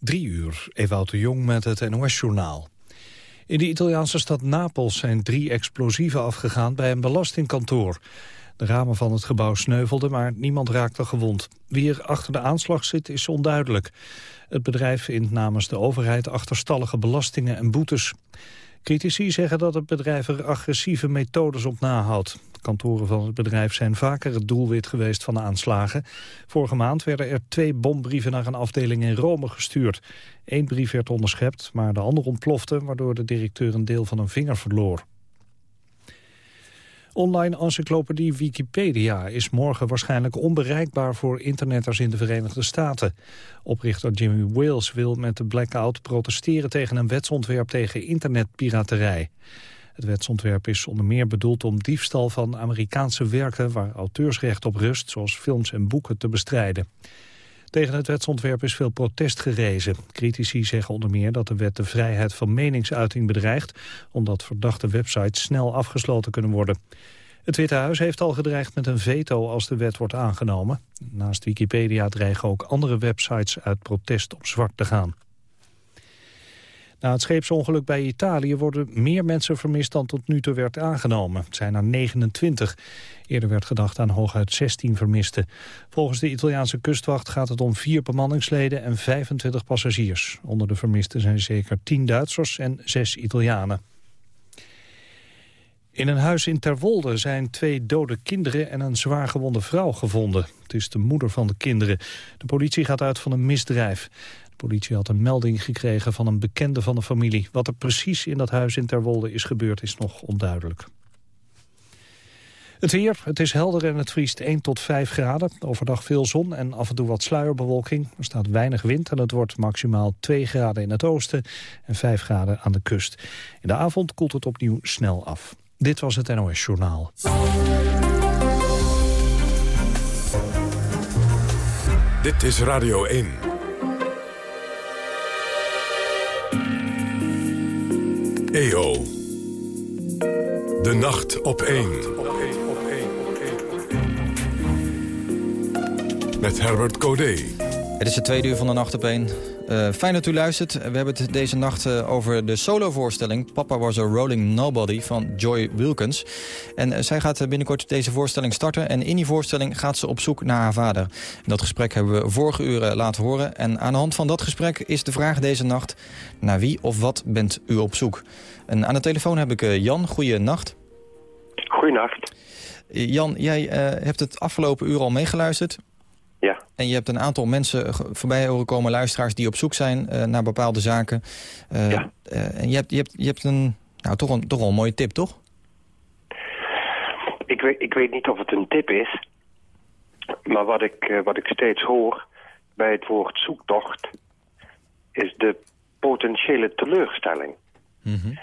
Drie uur, Ewout de Jong met het NOS-journaal. In de Italiaanse stad Napels zijn drie explosieven afgegaan bij een belastingkantoor. De ramen van het gebouw sneuvelden, maar niemand raakte gewond. Wie er achter de aanslag zit, is onduidelijk. Het bedrijf vindt namens de overheid achterstallige belastingen en boetes. Critici zeggen dat het bedrijf er agressieve methodes op nahoudt. Kantoren van het bedrijf zijn vaker het doelwit geweest van de aanslagen. Vorige maand werden er twee bombrieven naar een afdeling in Rome gestuurd. Eén brief werd onderschept, maar de andere ontplofte... waardoor de directeur een deel van een vinger verloor. Online encyclopedie Wikipedia is morgen waarschijnlijk onbereikbaar voor internetters in de Verenigde Staten. Oprichter Jimmy Wales wil met de blackout protesteren tegen een wetsontwerp tegen internetpiraterij. Het wetsontwerp is onder meer bedoeld om diefstal van Amerikaanse werken waar auteursrecht op rust, zoals films en boeken, te bestrijden. Tegen het wetsontwerp is veel protest gerezen. Critici zeggen onder meer dat de wet de vrijheid van meningsuiting bedreigt... omdat verdachte websites snel afgesloten kunnen worden. Het Witte Huis heeft al gedreigd met een veto als de wet wordt aangenomen. Naast Wikipedia dreigen ook andere websites uit protest op zwart te gaan. Na het scheepsongeluk bij Italië worden meer mensen vermist dan tot nu toe werd aangenomen. Het zijn er 29. Eerder werd gedacht aan hooguit 16 vermisten. Volgens de Italiaanse kustwacht gaat het om vier bemanningsleden en 25 passagiers. Onder de vermisten zijn zeker 10 Duitsers en 6 Italianen. In een huis in Terwolde zijn twee dode kinderen en een zwaargewonde vrouw gevonden. Het is de moeder van de kinderen. De politie gaat uit van een misdrijf politie had een melding gekregen van een bekende van de familie. Wat er precies in dat huis in Terwolde is gebeurd is nog onduidelijk. Het weer, het is helder en het vriest 1 tot 5 graden. Overdag veel zon en af en toe wat sluierbewolking. Er staat weinig wind en het wordt maximaal 2 graden in het oosten... en 5 graden aan de kust. In de avond koelt het opnieuw snel af. Dit was het NOS Journaal. Dit is Radio 1. EO. De nacht op 1. Met Herbert Codé. Het is de tweede uur van de nacht op 1. Uh, eh, fijn dat u luistert. We hebben het deze nacht uh, over de solovoorstelling... Papa was a Rolling Nobody van Joy Wilkins. En uh, zij gaat binnenkort deze voorstelling starten. En in die voorstelling gaat ze op zoek naar haar vader. Dat gesprek hebben we vorige uur laten horen. En aan de hand van dat gesprek is de vraag deze nacht... naar wie of wat bent u op zoek? En aan de telefoon heb ik Jan. Goeienacht. Goeienacht. Jan, jij hebt het afgelopen uur al meegeluisterd. Ja. En je hebt een aantal mensen voorbij horen komen, luisteraars... die op zoek zijn uh, naar bepaalde zaken. Uh, ja. Uh, en je hebt, je, hebt, je hebt een, nou, toch, een, toch wel een mooie tip, toch? Ik weet, ik weet niet of het een tip is. Maar wat ik, wat ik steeds hoor bij het woord zoektocht... is de potentiële teleurstelling. Mm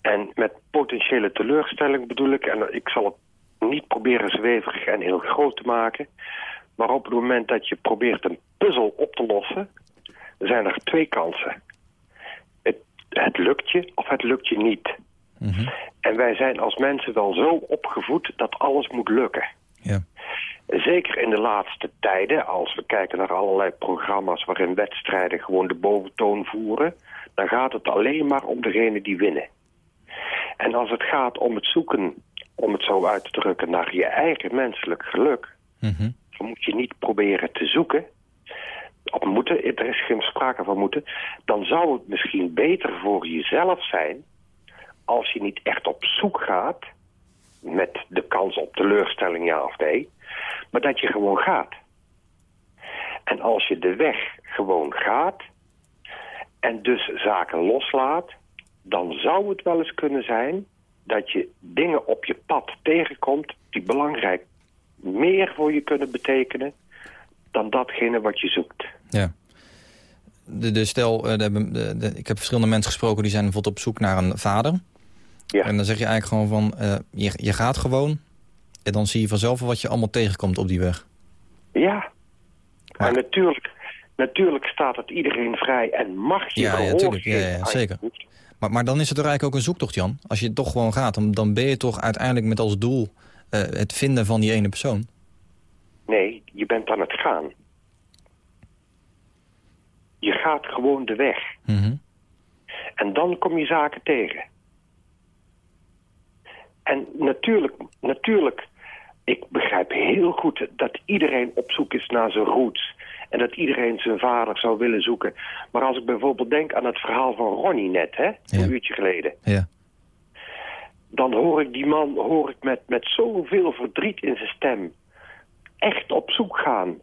En met potentiële teleurstelling bedoel ik... en ik zal het niet proberen zweverig en heel groot te maken... Maar op het moment dat je probeert een puzzel op te lossen... zijn er twee kansen. Het, het lukt je of het lukt je niet. Mhm. En wij zijn als mensen wel zo opgevoed dat alles moet lukken. Ja. Zeker in de laatste tijden, als we kijken naar allerlei programma's... waarin wedstrijden gewoon de boventoon voeren... dan gaat het alleen maar om degene die winnen. En als het gaat om het zoeken, om het zo uit te drukken... naar je eigen menselijk geluk... Mm dan moet je niet proberen te zoeken. Op moeten, er is geen sprake van moeten. Dan zou het misschien beter voor jezelf zijn... als je niet echt op zoek gaat... met de kans op teleurstelling ja of nee... maar dat je gewoon gaat. En als je de weg gewoon gaat... en dus zaken loslaat... dan zou het wel eens kunnen zijn dat je dingen op je pad tegenkomt die belangrijk meer voor je kunnen betekenen dan datgene wat je zoekt. Ja. De, de stel, eh, de, de, ik heb verschillende mensen gesproken die zijn bijvoorbeeld op zoek naar een vader. Ja. En dan zeg je eigenlijk gewoon van, uh, je, je gaat gewoon... en dan zie je vanzelf wat je allemaal tegenkomt op die weg. Ja. Maar natuurlijk, natuurlijk staat het iedereen vrij en mag je ja, ja, tuurlijk, ja, ja, zeker. Maar, maar dan is het er eigenlijk ook een zoektocht, Jan. Als je toch gewoon gaat, dan, dan ben je toch uiteindelijk met als doel uh, het vinden van die ene persoon? Nee, je bent aan het gaan. Je gaat gewoon de weg. Mhm. En dan kom je zaken tegen. En natuurlijk, natuurlijk, ik begrijp heel goed dat iedereen op zoek is naar zijn roots. En dat iedereen zijn vader zou willen zoeken. Maar als ik bijvoorbeeld denk aan het verhaal van Ronnie net, hè, een Ja. uurtje geleden. Ja. Dan hoor ik die man hoor ik met, met zoveel verdriet in zijn stem echt op zoek gaan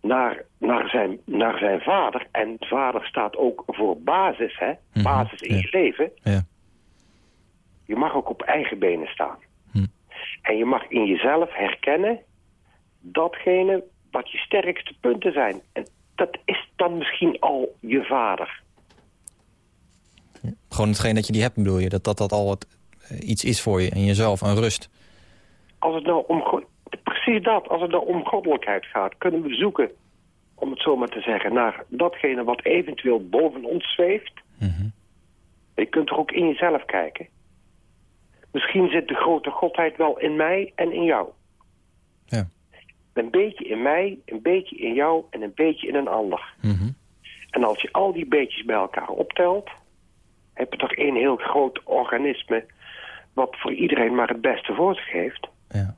naar, naar, zijn, naar zijn vader. En vader staat ook voor basis, hè? Mhm, Basis in ja. je leven. Ja. Je mag ook op eigen benen staan. Hm. En je mag in jezelf herkennen datgene wat je sterkste punten zijn. En dat is dan misschien al je vader. Gewoon hetgeen dat je die hebt, bedoel je? Dat dat, dat al wat, eh, iets is voor je en jezelf, een rust. Als het nou om, precies dat, als het nou om goddelijkheid gaat, kunnen we zoeken, om het zo maar te zeggen, naar datgene wat eventueel boven ons zweeft. Mhm. Je kunt er ook in jezelf kijken. Misschien zit de grote godheid wel in mij en in jou. Ja. Een beetje in mij, een beetje in jou en een beetje in een ander. Mhm. En als je al die beetjes bij elkaar optelt... heb je toch één heel groot organisme... wat voor iedereen maar het beste voor zich heeft. Ja.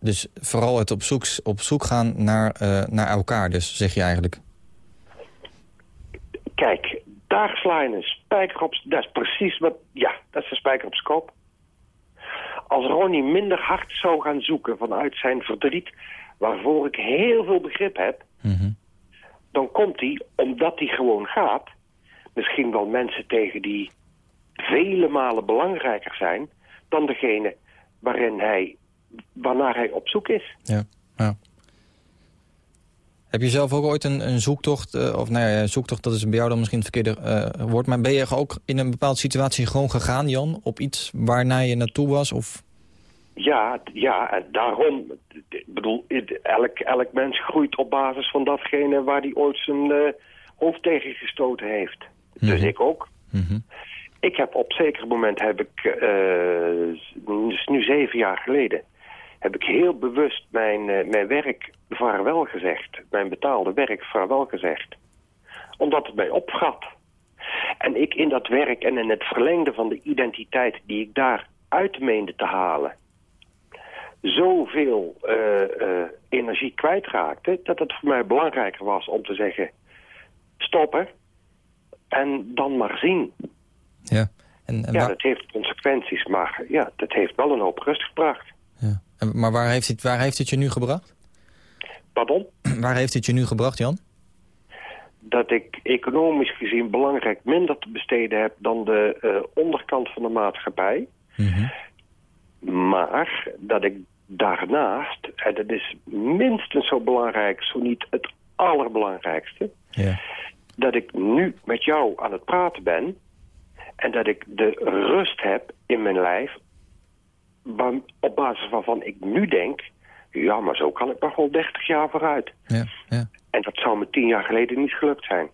Dus vooral het op zoek, op zoek gaan naar, eh, naar elkaar, dus zeg je eigenlijk. Kijk, daar sla je een spijker op... Dat is precies wat... Ja, dat is een spijker op zijn kop. Als Ronnie minder hard zou gaan zoeken vanuit zijn verdriet... waarvoor ik heel veel begrip heb... Mhm. dan komt hij, omdat hij gewoon gaat... misschien wel mensen tegen die vele malen belangrijker zijn... dan degene waarin hij, waarnaar hij op zoek is. Ja. ja. Heb je zelf ook ooit een, een zoektocht, eh, of nou ja, zoektocht, dat is bij jou dan misschien het verkeerde eh, woord, maar ben je ook in een bepaalde situatie gewoon gegaan, Jan, op iets waarnaar je naartoe was? Of... Ja, ja, en daarom... Ik bedoel, elk, elk mens groeit op basis van datgene waar hij ooit zijn eh, hoofd tegen gestoten heeft. Dus Mhm. ik ook. Mhm. Ik heb op zeker moment heb ik, eh, dus nu zeven jaar geleden, heb ik heel bewust mijn, eh, mijn werk vaarwel gezegd. Mijn betaalde werk vaarwel gezegd. Omdat het mij opgat. En ik in dat werk en in het verlengde van de identiteit die ik daar uit meende te halen, zoveel eh, energie kwijtraakte, dat het voor mij belangrijker was om te zeggen, stoppen en dan maar zien. Ja. En, en Ja, dat heeft consequenties, maar ja, dat heeft wel een hoop rust gebracht. ja. En- maar waar heeft, het, waar heeft het je nu gebracht? Pardon? waar heeft het je nu gebracht, Jan? Dat ik economisch gezien belangrijk minder te besteden heb dan de eh, onderkant van de maatschappij. Mhm. Maar dat ik daarnaast, en dat is minstens zo belangrijk, zo niet het allerbelangrijkste, Ja. dat ik nu met jou aan het praten ben en dat ik de rust heb in mijn lijf op basis waarvan ik nu denk, ja, maar zo kan ik nog wel 30 jaar vooruit. Ja, ja. En dat zou me tien jaar geleden niet gelukt zijn.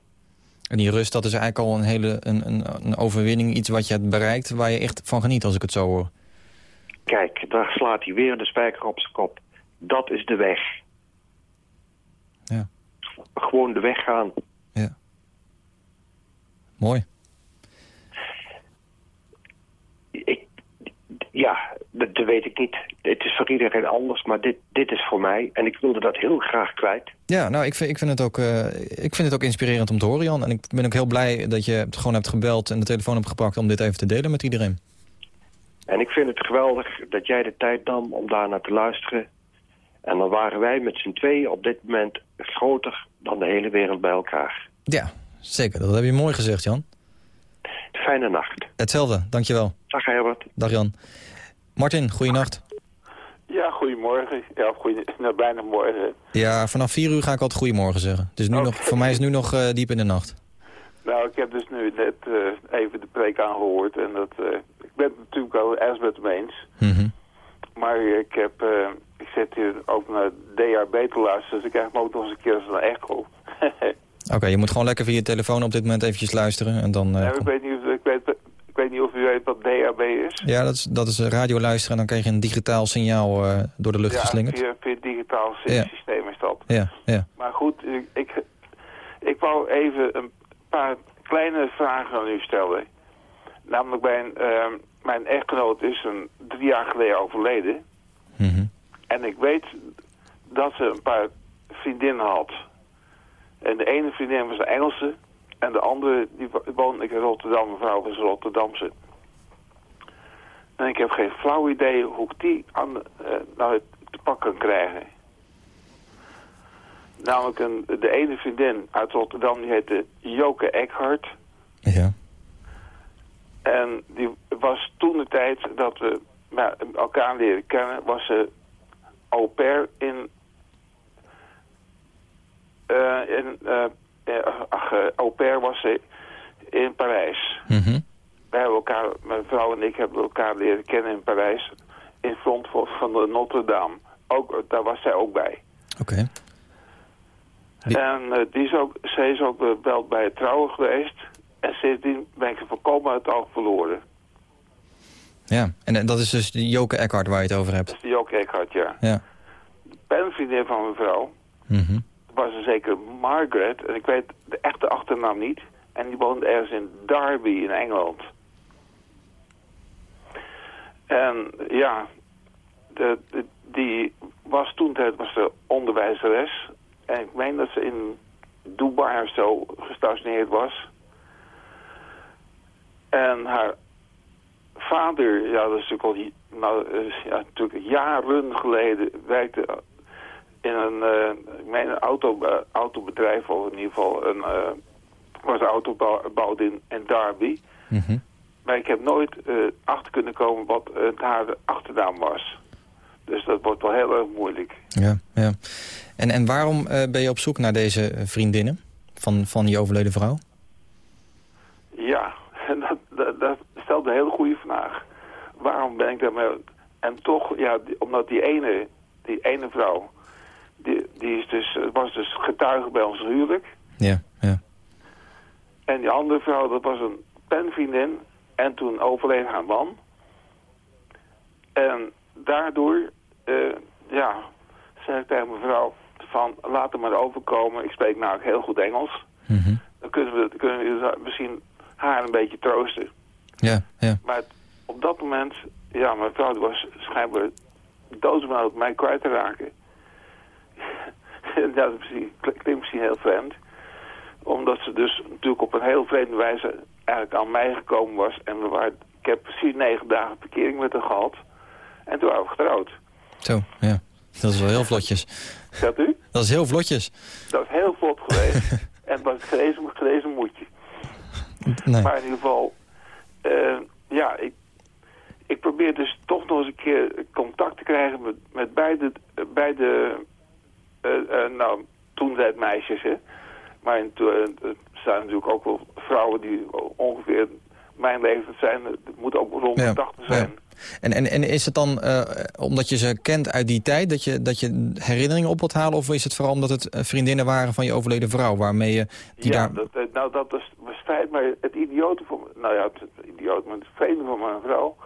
En die rust, dat is eigenlijk al een hele een, een, een overwinning, iets wat je hebt bereikt, waar je echt van geniet, als ik het zo hoor. Kijk, daar slaat hij weer de spijker op zijn kop. Dat is de weg. Ja. Gewoon de weg gaan. Ja. Mooi. Ik, ja, dat, dat weet ik niet. Het is voor iedereen anders, maar dit, dit is voor mij. En ik wilde dat heel graag kwijt. Ja, nou, ik vind, ik, vind het ook, eh, ik vind het ook inspirerend om te horen, Jan. En ik ben ook heel blij dat je het gewoon hebt gebeld en de telefoon hebt gepakt om dit even te delen met iedereen. En ik vind het geweldig dat jij de tijd nam om daar naar te luisteren. En dan waren wij met z'n tweeën op dit moment groter dan de hele wereld bij elkaar. Ja, zeker. Dat heb je mooi gezegd, Jan. Fijne nacht. Hetzelfde, dankjewel. Dag Herbert. Dag Jan. Martin, goeienacht. Ja, goedemorgen. Ja, goeie, nou, bijna morgen. Ja, vanaf vier uur ga ik altijd goedemorgen zeggen. Dus nu Oké. nog, voor mij is het nu nog eh, diep in de nacht. Nou, ik heb dus nu net eh, even de preek aangehoord. En dat, eh, ik ben het natuurlijk wel ergens met hem eens. Mhm. Maar ik heb, eh, ik zit hier ook naar DHB te luisteren. Dus ik krijg hem ook nog eens een keer als een echo. Oké, je moet gewoon lekker via je telefoon op dit moment eventjes luisteren. En dan, eh, Nou, ik, weet niet of, ik, weet, ik weet niet of u weet wat DHB is. Ja, dat is, dat is radio luisteren en dan krijg je een digitaal signaal eh, door de lucht ja, geslingerd. via, via het digitaal Ja. systeem is dat. Ja, ja. Maar goed, ik, ik, ik wou even een paar kleine vragen aan u stellen. Namelijk mijn, uh, mijn echtgenoot is een drie jaar geleden overleden. Mhm. En ik weet dat ze een paar vriendinnen had. En de ene vriendin was een Engelse. En de andere, die woonde ik in Rotterdam. Mevrouw was Rotterdamse. En ik heb geen flauw idee hoe ik die aan, uh, nou te pak kan krijgen. Namelijk een, de ene vriendin uit Rotterdam, die heette Joke Eckhart. Ja. En die was toen de tijd dat we elkaar leren kennen, was ze au pair in... Uh, in uh, ach, au pair was ze in Parijs. Mhm. Wij hebben elkaar, mijn vrouw en ik hebben elkaar leren kennen in Parijs. In front van de Notre Dame. Ook, daar was zij ook bij. Oké. Die... En uh, die is ook, zij is ook wel bij het trouwen geweest. En sindsdien ben ik ze volkomen uit het oog verloren. Ja, en, en dat is dus de Joke Eckhart waar je het over hebt. Dat is de Joke Eckhart, ja. Ja. De penvriendin van mijn vrouw Mhm. Was een zeker Margaret. En ik weet de echte achternaam niet. En die woonde ergens in Derby in Engeland. En ja, de, die was toen was de onderwijzeres. En ik meen dat ze in Dubai of zo gestationeerd was. En haar vader, ja, dat is natuurlijk al nou, ja, natuurlijk jaren geleden, werkte in een, uh, ik meen een auto, uh, autobedrijf, of in ieder geval een, uh, was een autobouw in, in Derby. Mm -hmm. Maar ik heb nooit achter kunnen komen wat haar achternaam was. Dus dat wordt wel heel erg moeilijk. Ja, ja. En, en waarom ben je op zoek naar deze vriendinnen van, van die overleden vrouw? Ja, dat, dat, dat stelt een hele goede vraag. Waarom ben ik daarmee... En toch, ja, omdat die ene, die ene vrouw... Die, die is dus, was dus getuige bij ons huwelijk. Ja, ja. En die andere vrouw, dat was een penvriendin. En toen overleed haar man. En daardoor, uh, ja, zei ik tegen mijn vrouw van laat hem maar overkomen. Ik spreek namelijk heel goed Engels. Mm -hmm. Dan kunnen we, kunnen we misschien haar een beetje troosten. Ja, ja. Maar op dat moment, ja, mijn vrouw was schijnbaar doodsbenauwd mij kwijt te raken. ja, dat klinkt misschien heel vreemd. Omdat ze dus natuurlijk op een heel vreemde wijze eigenlijk aan mij gekomen was. En we waren, ik heb precies negen dagen verkering met haar gehad. En toen waren we getrouwd. Zo, ja. Dat is wel heel vlotjes. Gaat u? Dat is heel vlotjes. Dat is heel vlot geweest. en het was een gerezen moedje. Nee. Maar in ieder geval, uh, ja, ik, ik probeer dus toch nog eens een keer contact te krijgen met, met beide, beide nou, toen zijn het meisjes, hè. Maar er zijn natuurlijk ook wel vrouwen die ongeveer mijn leeftijd zijn. Het moet ook rond de Ja, 80 zijn. ja. En, en, en is het dan eh, omdat je ze kent uit die tijd... Dat je, dat je herinneringen op wilt halen? Of is het vooral omdat het eh, vriendinnen waren van je overleden vrouw... waarmee je die ja, daar... dat, eh, nou dat is, feit, maar het idiote van, nou ja, het idioot, maar het vreemde van mijn vrouw,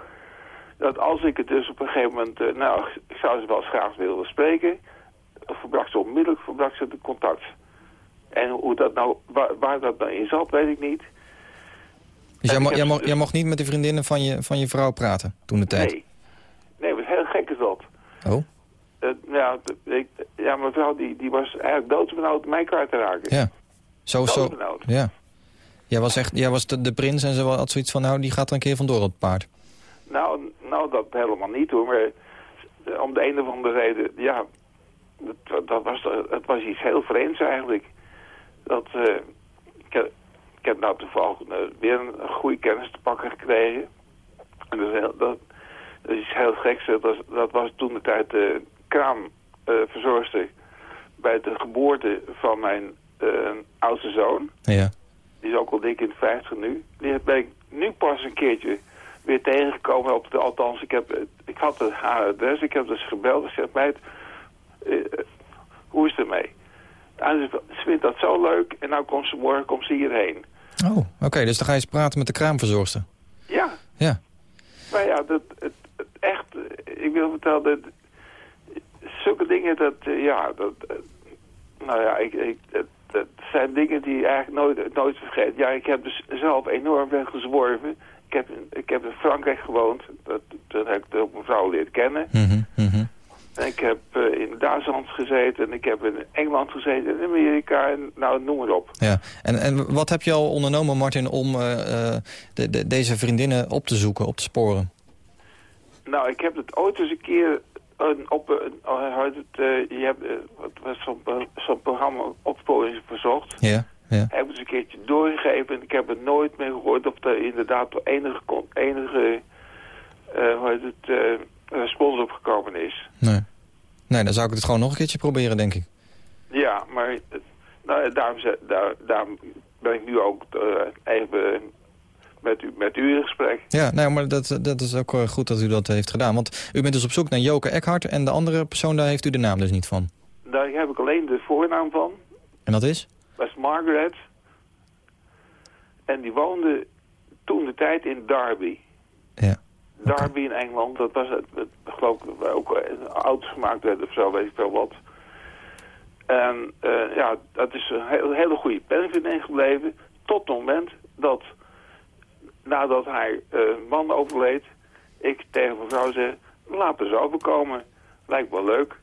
dat als ik het dus op een gegeven moment, eh, nou, ik zou ze wel eens graag willen spreken, verbrak ze onmiddellijk, verbrak ze de contact. En hoe dat nou, waar, waar dat nou in zat, weet ik niet. Dus jij, en mo- ik jij, heb mo- dus- jij mocht niet met de vriendinnen van je, van je vrouw praten toen de tijd? Nee. Nee, het was heel gek is dat. Oh, Eh, ja, d- ik, ja, mijn vrouw die, die was eigenlijk doodsbenauwd mij kwijt te raken. ja. Zo, zo. Ja. Jij was echt, jij was de, de prins en ze had zoiets van, nou, die gaat er een keer vandoor op het paard. Nou, nou, dat helemaal niet hoor. Maar om de een of andere reden, ja, dat, dat was, het was iets heel vreemds eigenlijk. Dat, eh, ik, heb, ik heb nou toevallig eh, weer een goede kennis te pakken gekregen. En dat is, heel, dat, dat is heel geks. Dat was, dat was toen de tijd de kraamverzorgster bij de geboorte van mijn eh, oudste zoon. Ja. Die is ook al dik in de 50 nu. Die ben ik nu pas een keertje weer tegengekomen. Op de, althans, ik, heb, ik had het, haar adres. Ik heb dus gebeld en gezegd, meid, eh, hoe is het ermee? En ze, vindt dat zo leuk. En nou komt ze morgen komt ze hierheen. Oh, oké, dus dan ga je eens praten met de kraamverzorgster. Ja, Ja. maar ja, dat, het, het echt, eh, ik wil vertellen, dat, zulke dingen, dat, eh, ja, dat, eh, nou ja, ik, ik, dat zijn dingen die je eigenlijk nooit, nooit vergeet. Ja, ik heb dus zelf enorm ben gezworven. Ik heb, in- ik heb in Frankrijk gewoond. Dat, dat heb ik ook mijn vrouw leren kennen. Mhm. En ik heb eh, in Duitsland gezeten. En ik heb in Engeland gezeten. In Amerika. En nou, noem maar op. Ja. En, en wat heb je al ondernomen, Martin, om eh, eh, de, de, deze vriendinnen op te zoeken, op te sporen? Nou, ik heb het ooit eens een keer een, op een, oh, het, je hebt wat was zo'n pro- zo'n programma opsporing verzocht. Ja, ja. Heb ik het eens een keertje doorgegeven en ik heb het nooit meer gehoord of er inderdaad enige, enige hoe heet het, eh, respons op gekomen is. Nee. nee, dan zou ik het gewoon nog een keertje proberen, denk ik. Ja, maar eh, nou, daarom, daar, daarom ben ik nu ook eh, even met u, met u in gesprek. Ja, nou, maar dat, dat is ook eh, goed dat u dat heeft gedaan. Want u bent dus op zoek naar Joke Eckhart... en de andere persoon, daar heeft u de naam dus niet van. Daar heb ik alleen de voornaam van. En dat is? Dat is Margaret. En die woonde toen de tijd in Derby. Ja. Derby in Engeland, dat was het, geloof ik ook eh, auto's gemaakt werden of zo, weet ik veel wat. En eh, ja, dat is een heel, hele goede penvriendin gebleven. Tot het moment dat, nadat haar eh, man overleed, ik tegen mijn vrouw zei, laat eens overkomen. Lijkt wel leuk.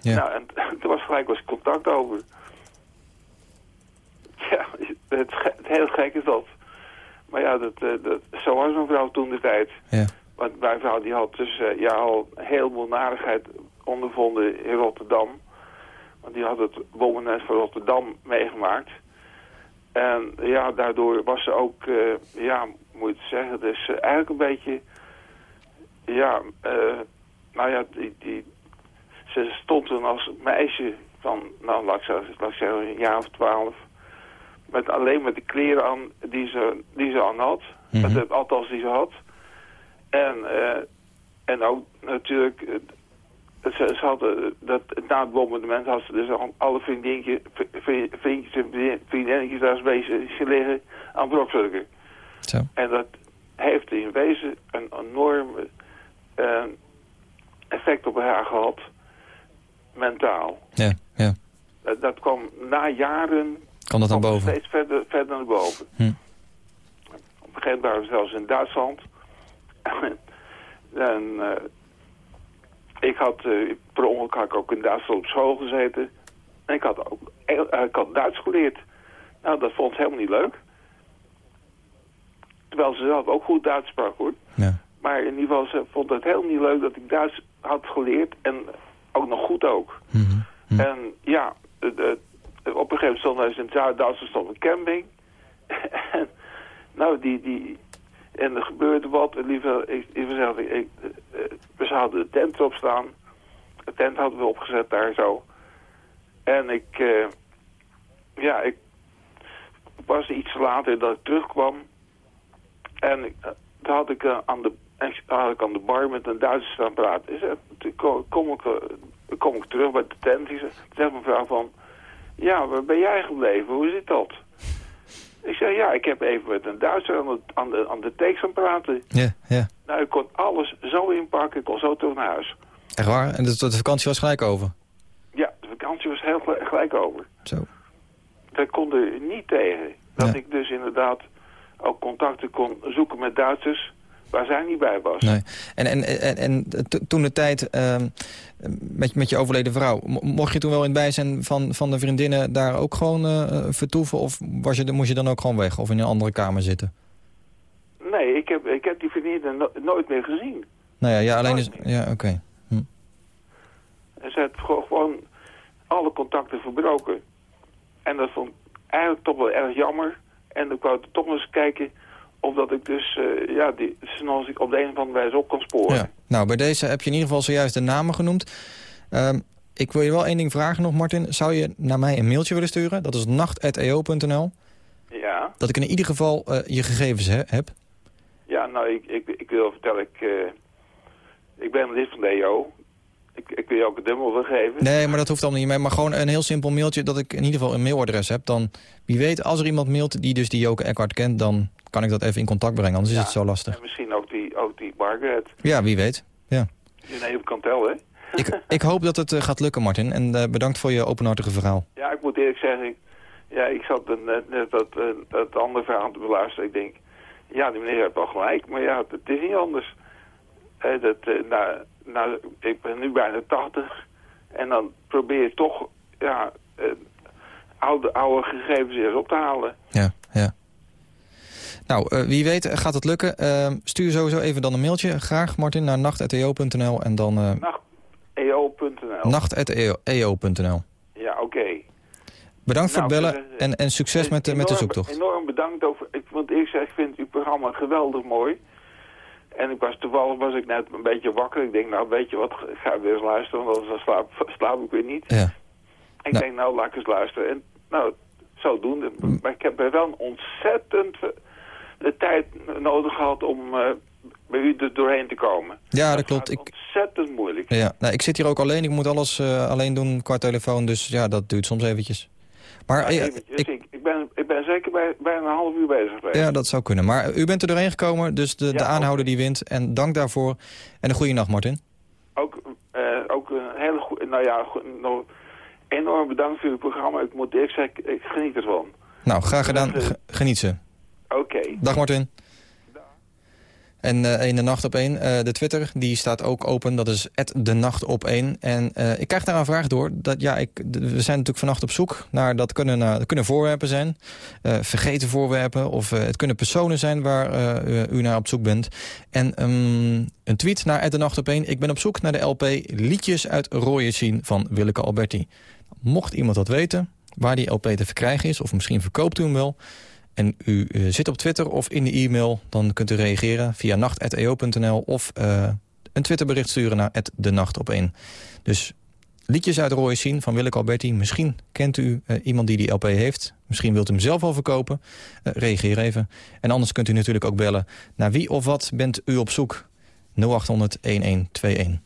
Ja. Nou, en er was gelijk was contact over. Ja, het, het heel gek is dat. Maar ja, dat, eh, dat, zo was mijn vrouw toen de tijd. Ja. Want mijn vrouw die had dus eh, ja, al heel veel narigheid ondervonden in Rotterdam. Want die had het bommenest van Rotterdam meegemaakt. En ja, daardoor was ze ook, eh, ja, moet je het zeggen, dus eigenlijk een beetje, ja, eh, nou ja, die, die, ze stond toen als meisje van, nou laat ik zeggen een jaar of twaalf, met alleen met de kleren aan die ze, die ze aan had, Mhm. met de, althans die ze had. En, eh, en ook natuurlijk, eh, ze, ze hadden, dat, na het bombardement had ze dus al alle vriendinnetjes, vri- vriendjes en vriendin- vriendinnetjes daar bezig liggen aan brokstukken. Zo. En dat heeft in wezen een enorm eh, effect op haar gehad, mentaal. Ja, ja. Dat, dat kwam na jaren Kan dat dan boven? steeds verder, verder naar boven. Hm. Op een gegeven moment waren we zelfs in Duitsland. en eh, ik had eh, per ongeluk had ik ook in Duitsland op school gezeten. En ik had ook eh, ik had Duits geleerd. Nou, dat vond ze helemaal niet leuk. Terwijl ze zelf ook goed Duits sprak hoor. Ja. Maar in ieder geval, ze vond het helemaal niet leuk dat ik Duits had geleerd. En ook nog goed ook. Hm. En ja, op een gegeven moment stond er in Zuid-Duitsland stond een camping. en nou, die, die, en er gebeurde wat. En liever, ik, ik, zeg, ik, eh, we hadden de tent erop staan. De tent hadden we opgezet daar zo. En ik, eh, ja, ik was iets later dat ik terugkwam. En eh, toen had ik, aan de, had ik aan de bar met een Duitser staan praten. Toen kom, ik, kom ik terug bij de tent. Die zegt, zegt mijn vrouw van... Ja, waar ben jij gebleven? Hoe zit dat? Ik zei, ja, ik heb even met een Duitser aan de, aan de, aan de takes aan praten. Ja, ja. Nou, ik kon alles zo inpakken. Ik kon zo terug naar huis. Echt waar? En de, de vakantie was gelijk over? Ja, de vakantie was heel gelijk- over. Zo. Dat kon er niet tegen. Dat Ja. ik dus inderdaad ook contacten kon zoeken met Duitsers waar zij niet bij was. Nee. En, en, en, en to- toen de tijd ehm, met, met je overleden vrouw... mo- mocht je toen wel in het bijzijn van, van de vriendinnen daar ook gewoon eh, vertoeven? Of was je, moest je dan ook gewoon weg? Of in een andere kamer zitten? Nee, ik heb, ik heb die vriendin no- nooit meer gezien. Nou ja, ja alleen is... Ja, oké. Hm. En ze heeft gewoon, alle contacten verbroken. En dat vond ik eigenlijk toch wel erg jammer. En ik wou toch eens kijken of dat ik dus, eh, ja, die, zoals ik op de een of andere wijze op kan sporen. Ja. Nou, bij deze heb je in ieder geval zojuist de namen genoemd. Ehm, ik wil je wel één ding vragen nog, Martin. Zou je naar mij een mailtje willen sturen? Dat is nacht.eo.nl. Ja, Dat ik in ieder geval eh, je gegevens he- heb. ja nou, ik, ik, ik wil vertellen, ik, eh, ik ben lid van de EO. Ik, ik wil je ook een wil geven. Nee, maar dat hoeft allemaal niet mee. Maar gewoon een heel simpel mailtje dat ik in ieder geval een mailadres heb. Dan, wie weet, als er iemand mailt die dus die Joke Eckhart kent... dan kan ik dat even in contact brengen. Anders is het zo lastig. En misschien ook die, ook die Margaret. Ja, wie weet. Ja. Die een even kan tellen. Ik, ik hoop dat het eh, gaat lukken, Martin. En eh, bedankt voor je openhartige verhaal. Ja, ik moet eerlijk zeggen, ik, Ja, ik zat net, net dat, uh, dat andere verhaal te beluisteren. Ik denk, ja, die meneer heeft wel gelijk, maar ja, het is niet anders. Dat, nou, nou, ik ben nu bijna 80 en dan probeer je toch ja, oude, oude gegevens weer op te halen. Ja, Nou, wie weet gaat het lukken. Ehm, stuur sowieso even dan een mailtje, graag Martin, naar nacht.eo.nl en dan... Nacht.eo.nl Nacht.eo.nl Ja, oké. Bedankt voor het nou, bellen en, en succes met, enorm, met de zoektocht. Enorm bedankt. Over, ik, want ik zeg, ik vind uw programma geweldig mooi. En ik was toevallig was ik net een beetje wakker. Ik denk, nou weet je wat, ik ga weer eens luisteren, want anders slaap, slaap ik weer niet. Ja. Ik nou. denk, nou laat ik eens luisteren. En nou, zo doen. Maar ik heb wel een ontzettend de tijd nodig gehad om uh, bij u er doorheen te komen. Ja, dat, klopt. Ik... Ontzettend moeilijk. Ja, nou, ik zit hier ook alleen. Ik moet alles uh, alleen doen qua telefoon. Dus ja, dat duurt soms eventjes. Maar ja, ik, ik, ben, ik ben zeker bij, bijna een half uur bezig geweest. Ja, dat zou kunnen. Maar u bent er doorheen gekomen, dus de, de aanhouder die wint. En dank daarvoor. En een goede nacht, Martin. Ook, uh, ook een hele goede... Nou ja, nog enorm bedankt voor uw programma. Ik moet eerst zeggen, ik geniet ervan. Nou, graag gedaan. Geniet ze. Oké. Dag Martin. En uh, in de nacht op één, uh, de Twitter, die staat ook open. Dat is de nacht op één. En uh, ik krijg daar een vraag door. Dat, ja, ik, we zijn natuurlijk vannacht op zoek naar, dat kunnen, dat kunnen voorwerpen zijn. vergeten voorwerpen. Of het kunnen personen zijn waar u naar op zoek bent. En um, een tweet naar de nacht op één. Ik ben op zoek naar de LP Liedjes uit Rooie zien van Willeke Alberti. Mocht iemand dat weten, waar die LP te verkrijgen is... of misschien verkoopt u hem wel en u uh, zit op Twitter of in de e-mail... dan kunt u reageren via nacht.eo.nl... of uh, een Twitterbericht sturen naar de nacht op 1. Dus liedjes uit Roy zien van Willeke Alberti. Misschien kent u uh, iemand die die LP heeft. Misschien wilt u hem zelf al verkopen. reageer even. En anders kunt u natuurlijk ook bellen. Naar wie of wat bent u op zoek? 0800 1121.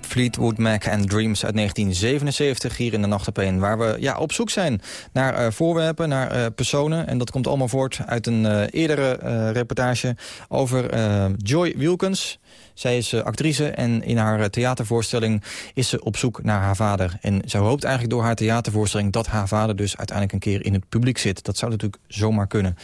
Fleetwood Mac, and Dreams uit 1977 hier in de Nacht op een, Waar we ja, op zoek zijn naar uh, voorwerpen, naar uh, personen. En dat komt allemaal voort uit een uh, eerdere reportage over Joy Wilkins. Zij is uh, actrice en in haar uh, theatervoorstelling is ze op zoek naar haar vader. En ze hoopt eigenlijk door haar theatervoorstelling... dat haar vader dus uiteindelijk een keer in het publiek zit. Dat zou natuurlijk zomaar kunnen.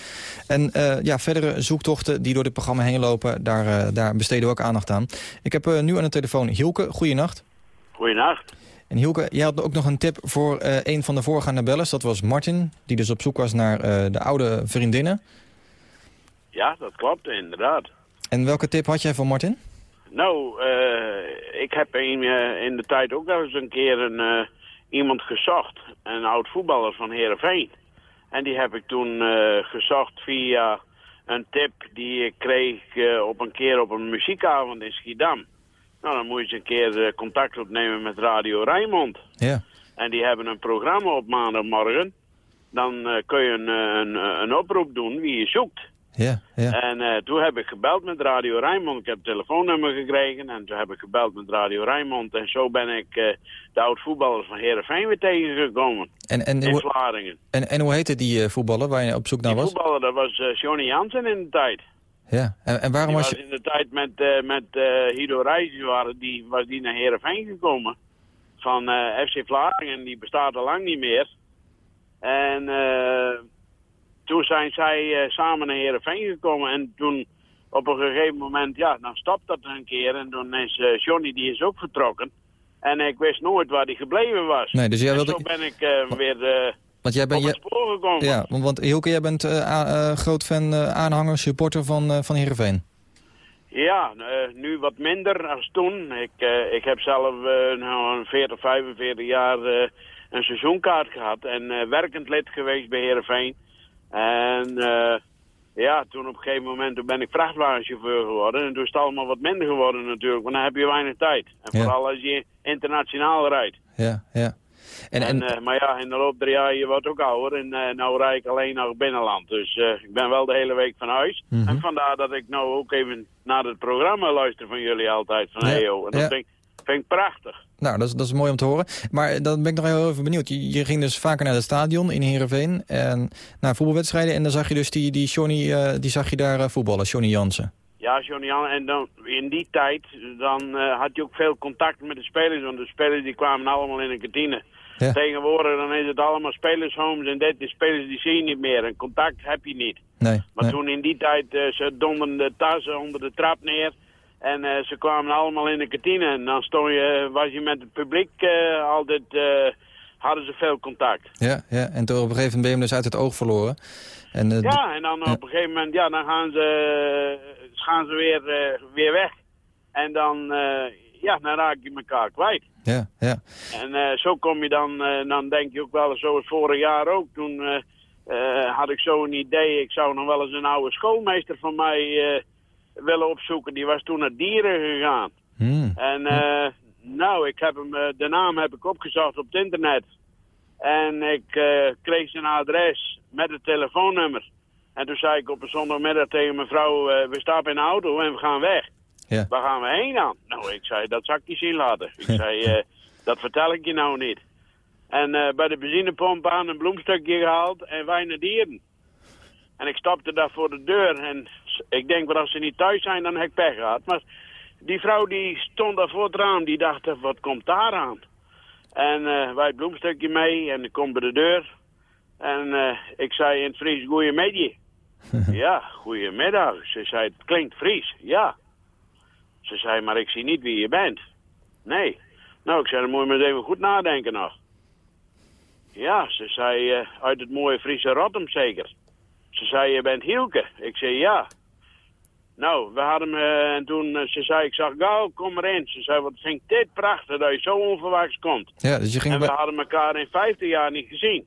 En uh, ja, verdere zoektochten die door dit programma heen lopen... daar, daar besteden we ook aandacht aan. Ik heb nu aan de telefoon Hielke. Goeienacht. Goeienacht. En Hielke, jij had ook nog een tip voor een van de voorgaande bellers. Dat was Martin, die dus op zoek was naar de oude vriendinnen. Ja, dat klopt, inderdaad. En welke tip had jij voor Martin? Nou, uh, ik heb in, uh, in de tijd ook wel eens een keer een, uh, iemand gezocht. Een oud voetballer van Heerenveen. En die heb ik toen gezocht via een tip die ik kreeg op een keer op een muziekavond in Schiedam. Nou, dan moet je eens een keer contact opnemen met Radio Rijnmond. Ja. En die hebben een programma op maandagmorgen. Dan kun je een, een, een oproep doen wie je zoekt. Ja, ja. En uh, toen heb ik gebeld met Radio Rijnmond. Ik heb het telefoonnummer gekregen en toen heb ik gebeld met Radio Rijnmond. En zo ben ik uh, de oud-voetballer van Heerenveen weer tegengekomen. En, en, in hoe, Vlaardingen. En, en hoe heette die uh, voetballer waar je op zoek naar die was? Die voetballer, dat was Johnny Jansen in de tijd. Ja, en, en waarom die was je... je... in de tijd met, met Hido Reis waren, die, was die naar Heerenveen gekomen. Van FC Vlaardingen, die bestaat al lang niet meer. En toen zijn zij uh, samen naar Heerenveen gekomen. En toen op een gegeven moment, ja, dan stopt dat een keer. En toen is uh, Johnny, die is ook vertrokken. En ik wist nooit waar die gebleven was. Nee, dus jij en wilde... zo ben ik uh, weer want jij bent, op het spoor gekomen. Ja, want, want Hilke, jij bent groot fan, aanhanger, supporter van, van Heerenveen. Ja, nu wat minder als toen. Ik, ik heb zelf nou, 40, 45 jaar een seizoenkaart gehad. En werkend lid geweest bij Heerenveen. En uh, ja, toen op een gegeven moment toen ben ik vrachtwagenchauffeur geworden. En toen is het allemaal wat minder geworden natuurlijk, want dan heb je weinig tijd. En Ja. vooral als je internationaal rijdt. Ja, ja. En, En, en, eh, maar ja, in de loop der jaren, je wordt ook ouder. En uh, nou rijd ik alleen nog binnenland. Dus uh, ik ben wel de hele week van huis. Mhm. En vandaar dat ik nou ook even naar het programma luister van jullie altijd, van Ja, EO. En ja. ik, vind ik prachtig. nou, dat is, dat is mooi om te horen. Maar dan ben ik nog heel even benieuwd. Je, je ging dus vaker naar het stadion in Heerenveen. En naar voetbalwedstrijden. En dan zag je dus die, die Johnny, eh, die zag je daar eh, voetballen, Johnny Jansen. Ja, Johnny Jan. En dan, in die tijd dan, eh, had je ook veel contact met de spelers. Want de spelers die kwamen allemaal in een kantine. Ja. Tegenwoordig dan is het allemaal spelershomes en dit. De spelers die zie je niet meer. En contact heb je niet. Nee, Maar nee. toen in die tijd, eh, ze donderden de tassen onder de trap neer. En eh, ze kwamen allemaal in de kantine. En dan stond je, was je met het publiek eh, altijd, eh, hadden ze veel contact. Ja, ja, en toen op een gegeven moment ben je hem dus uit het oog verloren. En, eh, Ja, en dan Ja. op een gegeven moment, ja, dan gaan ze, eh, gaan ze weer, eh, weer weg. En dan, eh, ja, dan raak je elkaar kwijt. ja, ja. En eh, zo kom je dan, eh, dan denk je ook wel eens zoals vorig jaar ook. Toen eh, eh, had ik zo een idee, ik zou nog wel eens een oude schoolmeester van mij eh, willen opzoeken. Die was toen naar dieren gegaan. Hmm. En eh, nou, ik heb hem, eh, de naam heb ik opgezocht op het internet. En ik eh, kreeg zijn adres met het telefoonnummer. En toen zei ik op een zondagmiddag tegen mijn vrouw, eh, we stappen in de auto en we gaan weg. Ja. Waar gaan we heen dan? Nou, ik zei, dat zal ik zien laten. Ik zei, dat vertel ik je nou niet. En bij de benzinepomp aan een bloemstukje gehaald en wij naar dieren. En ik stapte daar voor de deur en ik denk, wel als ze niet thuis zijn, dan heb ik pech gehad. Maar die vrouw die stond daar voor het raam, die dacht, wat komt daar aan? En eh, wij het bloemstukje mee en ik kom bij de deur. En eh, ik zei in het Fries, goeiemiddag. ja, goeiemiddag. Ze zei, het klinkt Fries. Ja. Ze zei, maar ik zie niet wie je bent. Nee. Nou, ik zei, dan moet je maar even goed nadenken nog. Ja, ze zei, eh, uit het mooie Friese Rotterdam zeker. Ze zei, je bent Hielke. Ik zei, ja. Nou, we hadden me, en toen, eh, ze zei, ik zag gauw, kom erin. Ze zei, wat vind ik dit prachtig dat je zo onverwachts komt. ja, dus je ging... En we bij- hadden elkaar in 15 jaar niet gezien.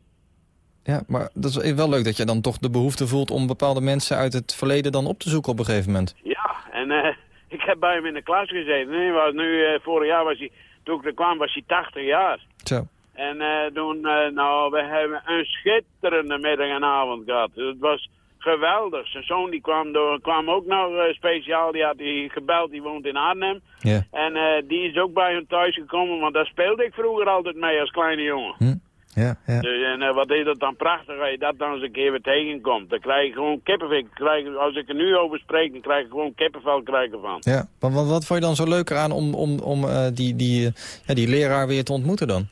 Ja, maar dat is wel leuk dat je dan toch de behoefte voelt... om bepaalde mensen uit het verleden dan op te zoeken op een gegeven moment. Ja, en eh, ik heb bij hem in de klas gezeten. Nee, was nu, eh, vorig jaar was hij, toen ik er kwam, was hij 80 jaar. Zo. En eh, toen, eh, nou, we hebben een schitterende middag en avond gehad. Het was geweldig. Zijn zoon die kwam, door, kwam ook nog eh, speciaal, die had die gebeld, die woont in Arnhem. Ja. En eh, die is ook bij hem thuis gekomen, want daar speelde ik vroeger altijd mee als kleine jongen. Hm. Ja, ja. Dus, en eh, wat is dat dan prachtig als je dat dan eens een keer weer tegenkomt. Dan krijg je gewoon kippenvel. Krijg, als ik er nu over spreek, dan krijg ik gewoon kippenvel krijgen van. ja. Want, wat, wat vond je dan zo leuker aan om, om, om die, die, ja, die leraar weer te ontmoeten dan?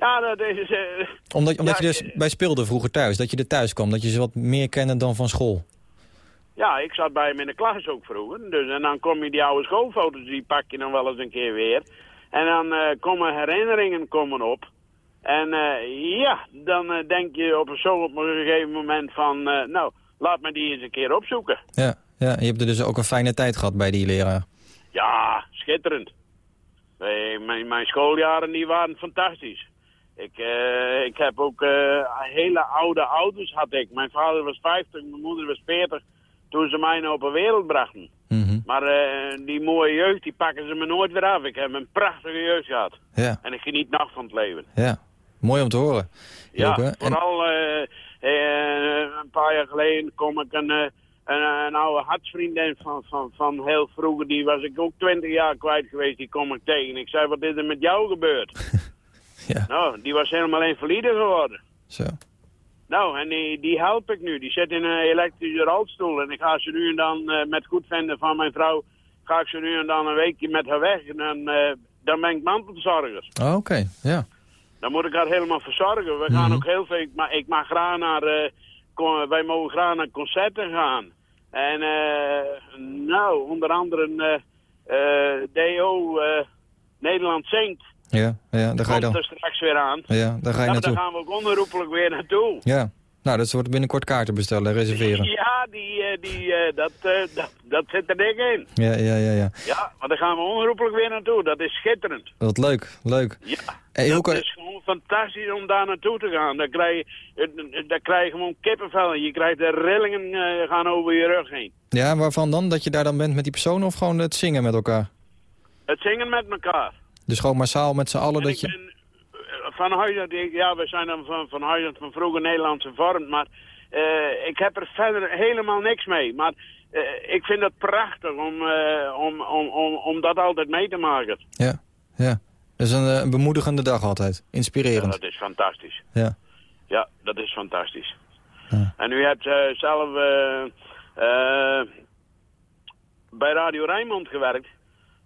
Ja, dat is... eh, Omdat, omdat Ja, je dus eh, bij speelde vroeger thuis, dat je er thuis kwam, dat je ze wat meer kende dan van school. Ja, ik zat bij hem in de klas ook vroeger. Dus, en dan kom je die oude schoolfoto's, die pak je dan wel eens een keer weer. En dan eh, komen herinneringen komen op. En ja, dan denk je op, zo op een gegeven moment van... nou, laat me die eens een keer opzoeken. Ja, ja. Je hebt er dus ook een fijne tijd gehad bij die leraar. Ja, schitterend. Mijn, mijn schooljaren die waren fantastisch. Ik, eh, ik heb ook eh, hele oude ouders had ik. Mijn vader was 50, mijn moeder was 40 toen ze mij naar op de wereld brachten. Mhm. Maar eh, die mooie jeugd, die pakken ze me nooit weer af. Ik heb een prachtige jeugd gehad. Ja, En ik geniet nog van het leven. ja. Mooi om te horen. Ja. En- vooral een paar jaar geleden kom ik een, een, een oude hartsvriendin van, van, van heel vroeger. Die was ik ook twintig jaar kwijt geweest. Die kom ik tegen. Ik zei, wat is er met jou gebeurd? Ja, nou, die was helemaal invalide geworden. zo. Nou, en die, die help ik nu. Die zit in een elektrische rolstoel. En ik ga ze nu en dan uh, met goedvinden van mijn vrouw... ga ik ze nu en dan een weekje met haar weg. En dan, uh, dan ben ik mantelzorger. Oh, Oké, ja. Dan moet ik haar helemaal verzorgen. We gaan Mhm. ook heel veel... Maar ik mag graag naar... Uh, con, wij mogen graag naar concerten gaan. En nou, onder andere DO Nederland Zingt. Ja, ja, daar ga je dan. Komt er straks weer aan. Ja, daar ga je nou, naartoe. Daar gaan we ook onherroepelijk weer naartoe. Ja, nou, dat wordt binnenkort kaarten bestellen, reserveren. Ja, die, uh, die, uh, dat, uh, dat, dat zit er dik in. Ja, ja, ja, ja. Ja, maar daar gaan we onherroepelijk weer naartoe. Dat is schitterend. Wat leuk, leuk. Ja, hey, dat is gewoon fantastisch om daar naartoe te gaan. Daar krijg je, daar krijg je gewoon kippenvel. Je krijgt de rillingen gaan over je rug heen. Ja, waarvan dan? Dat je daar dan bent met die persoon of gewoon het zingen met elkaar? Het zingen met elkaar. Dus gewoon massaal met z'n allen en dat je... Ben, van uit, ja, we zijn dan van, van uit van vroeger Nederlandse vorm, maar uh, ik heb er verder helemaal niks mee. Maar uh, ik vind het prachtig om, uh, om, om, om, om dat altijd mee te maken. Ja, ja. Dat is een, een bemoedigende dag altijd. Inspirerend. Ja, dat is fantastisch. Ja. Ja, dat is fantastisch. Ja. En u hebt zelf bij Radio Rijnmond gewerkt.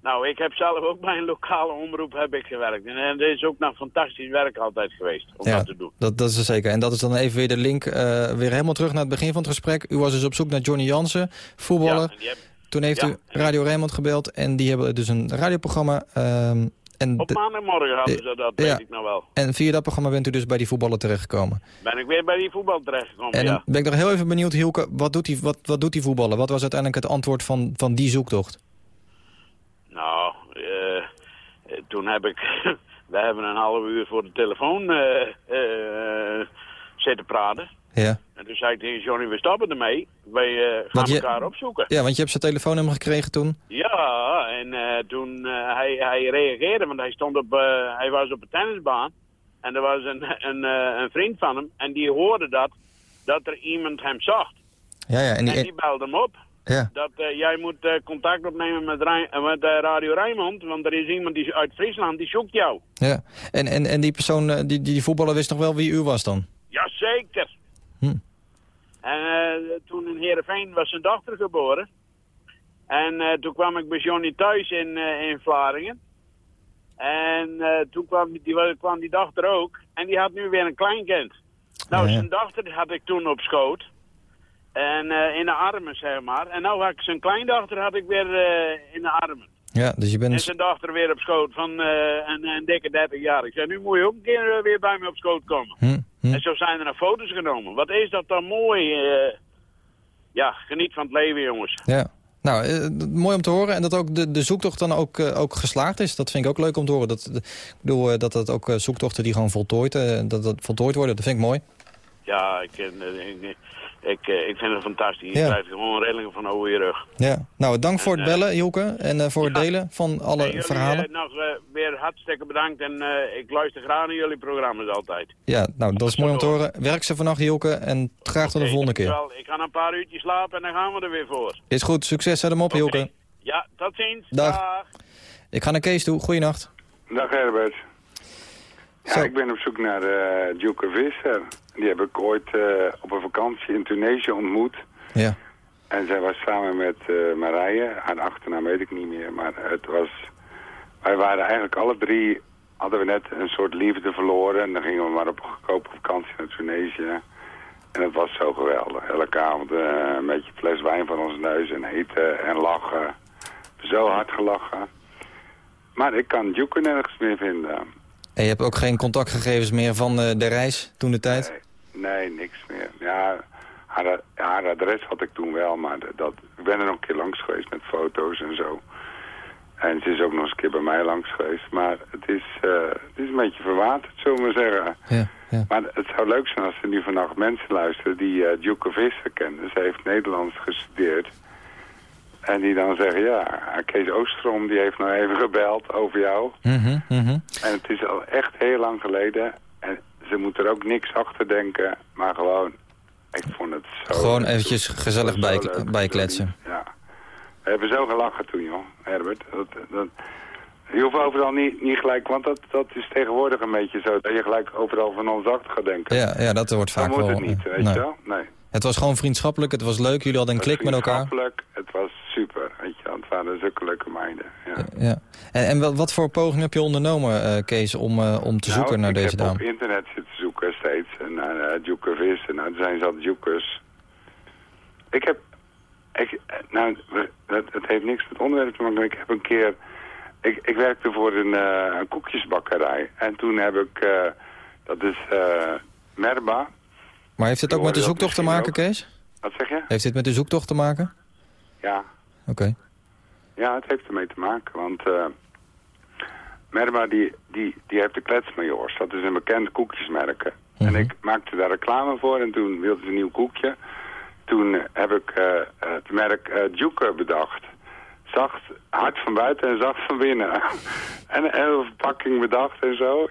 Nou, ik heb zelf ook bij een lokale omroep heb ik gewerkt. En het is ook nog fantastisch werk altijd geweest om ja, dat te doen. Dat, dat is er zeker. En dat is dan even weer de link, uh, weer helemaal terug naar het begin van het gesprek. U was dus op zoek naar Johnny Jansen, voetballer. Ja, heb... Toen heeft ja, u Radio Rijnmond gebeld en die hebben dus een radioprogramma. Um, en op maandagmorgen hadden ze dat, weet ja. ik nou wel. En via dat programma bent u dus bij die voetballer terechtgekomen. Ben ik weer bij die voetbal terechtgekomen, En ja. ben ik nog heel even benieuwd, Hielke, wat doet die, wat, wat doet die voetballer? Wat was uiteindelijk het antwoord van, van die zoektocht? Nou, uh, toen heb ik... we hebben een half uur voor de telefoon uh, uh, zitten praten. Ja. En toen zei ik tegen Johnny, we stoppen ermee. Wij gaan je, elkaar opzoeken. Ja, want je hebt zijn telefoonnummer gekregen toen? Ja, en toen hij, hij reageerde, want hij, stond op, hij was op een tennisbaan. En er was een, een, een vriend van hem en die hoorde dat, dat er iemand hem zocht. Ja, ja. En die, en die belde hem op. Ja. Dat uh, jij moet uh, contact opnemen met, uh, met Radio Rijnmond, want er is iemand die uit Friesland die zoekt jou. Ja, en, en, en die persoon, die, die, voetballer wist nog wel wie u was dan? Jazeker. Hm. En toen in Heerenveen was zijn dochter geboren. En toen kwam ik bij Johnny thuis in, in Vlaringen. En toen kwam die, kwam die dochter ook. En die had nu weer een kleinkind. Nou, ja. zijn dochter had ik toen op schoot. En uh, in de armen, zeg maar. En nou had ik zijn kleindochter had ik weer uh, in de armen. Ja, dus je bent... En zijn dochter weer op schoot van uh, een, een, dikke 30 jaar. Ik zei, nu moet je ook een keer weer bij me op schoot komen. Hm, hm. En zo zijn er nog foto's genomen. Wat is dat dan mooi. ja, geniet van het leven, jongens. Ja. Nou, mooi om te horen. En dat ook de, de zoektocht dan ook, ook geslaagd is. Dat vind ik ook leuk om te horen. Dat, ik bedoel, dat dat ook zoektochten die gewoon voltooid, dat dat voltooid worden. Dat vind ik mooi. Ja, ik... ik Ik, eh, ik vind het fantastisch. Je Ja. krijgt gewoon rillingen van over je rug. Ja. Nou, dank voor het En, eh, bellen, Hielke. En eh, voor het delen van alle jullie, verhalen. nog weer hartstikke bedankt en eh, ik luister graag naar jullie programma's altijd. Ja, nou, dat is mooi om te horen. Werk ze vannacht, Hielke. En graag tot de volgende keer. dankjewel. Ik ga een paar uurtjes slapen en dan gaan we er weer voor. Is goed, succes. Zet hem op. Hielke. Ja, tot ziens. Dag. Ik ga naar Kees toe. Goeienacht. Dag Herbert. Ja, Zo. ik ben op zoek naar eh Duke Visser. Die heb ik ooit eh, op een vakantie in Tunesië ontmoet. Ja. En zij was samen met eh, Marije. Haar achternaam weet ik niet meer. Maar het was... Wij waren eigenlijk alle drie... Hadden we net een soort liefde verloren. En dan gingen we maar op een goedkope vakantie naar Tunesië. En het was zo geweldig. Elke avond een beetje fles wijn van ons neus. En eten en lachen. Zo hard gelachen. Maar ik kan Duke nergens meer vinden. En je hebt ook geen contactgegevens meer van eh, de reis toen de tijd? Nee, niks meer. Ja, haar, haar adres had ik toen wel, maar dat, ik ben er nog een keer langs geweest met foto's en zo. En ze is ook nog eens een keer bij mij langs geweest. Maar het is, eh, het is een beetje verwaterd, zullen we maar zeggen. Ja, ja. Maar het zou leuk zijn als er nu vannacht mensen luisteren die eh Duke Visser kennen. Ze heeft Nederlands gestudeerd. En die dan zeggen, ja, Kees Oostrom die heeft nou even gebeld over jou. Mhm, mhm. En het is al echt heel lang geleden. En ze moeten er ook niks achter denken. Maar gewoon, ik vond het zo... Gewoon eventjes gezellig bij, bijkletsen. Ja. We hebben zo gelachen toen, joh, Herbert. Dat, dat, je hoeft overal niet, niet gelijk, want dat, dat is tegenwoordig een beetje zo. Dat je gelijk overal van ons achter gaat denken. Ja, ja, dat wordt Dan vaak moet wel... het niet, eh, weet nee. je wel? Nee. Het was gewoon vriendschappelijk, het was leuk, jullie hadden een klik met elkaar. vriendschappelijk, Het was super, weet je. Het waren zulke leuke meiden, ja. Ja. En, en wat, voor poging heb je ondernomen, eh, Kees, om, eh, om te zoeken naar deze Nou, ik heb dame? op internet zitten zoeken steeds. En naar uh, Vis. En nou, zijn zat Dukers. Ik heb... Ik, eh, nou, het, het heeft niks met onderwerp te maken. maar Ik heb een keer... Ik, ik werkte voor een, eh, een koekjesbakkerij. En toen heb ik... eh, dat is eh, Merba. Maar heeft dit Je ook met de zoektocht te maken, ook. Kees? Wat zeg je? Heeft dit met de zoektocht te maken? Ja. Oké. Ja, het heeft ermee te maken, want eh Merma die, die, die heeft de kletsmajors. Dat is een bekend koekjesmerk. Mhm. En ik maakte daar reclame voor en toen wilde ze een nieuw koekje. Toen eh, heb ik eh, het merk Juke bedacht. Zacht, hard van buiten en zacht van binnen. en een verpakking bedacht en zo.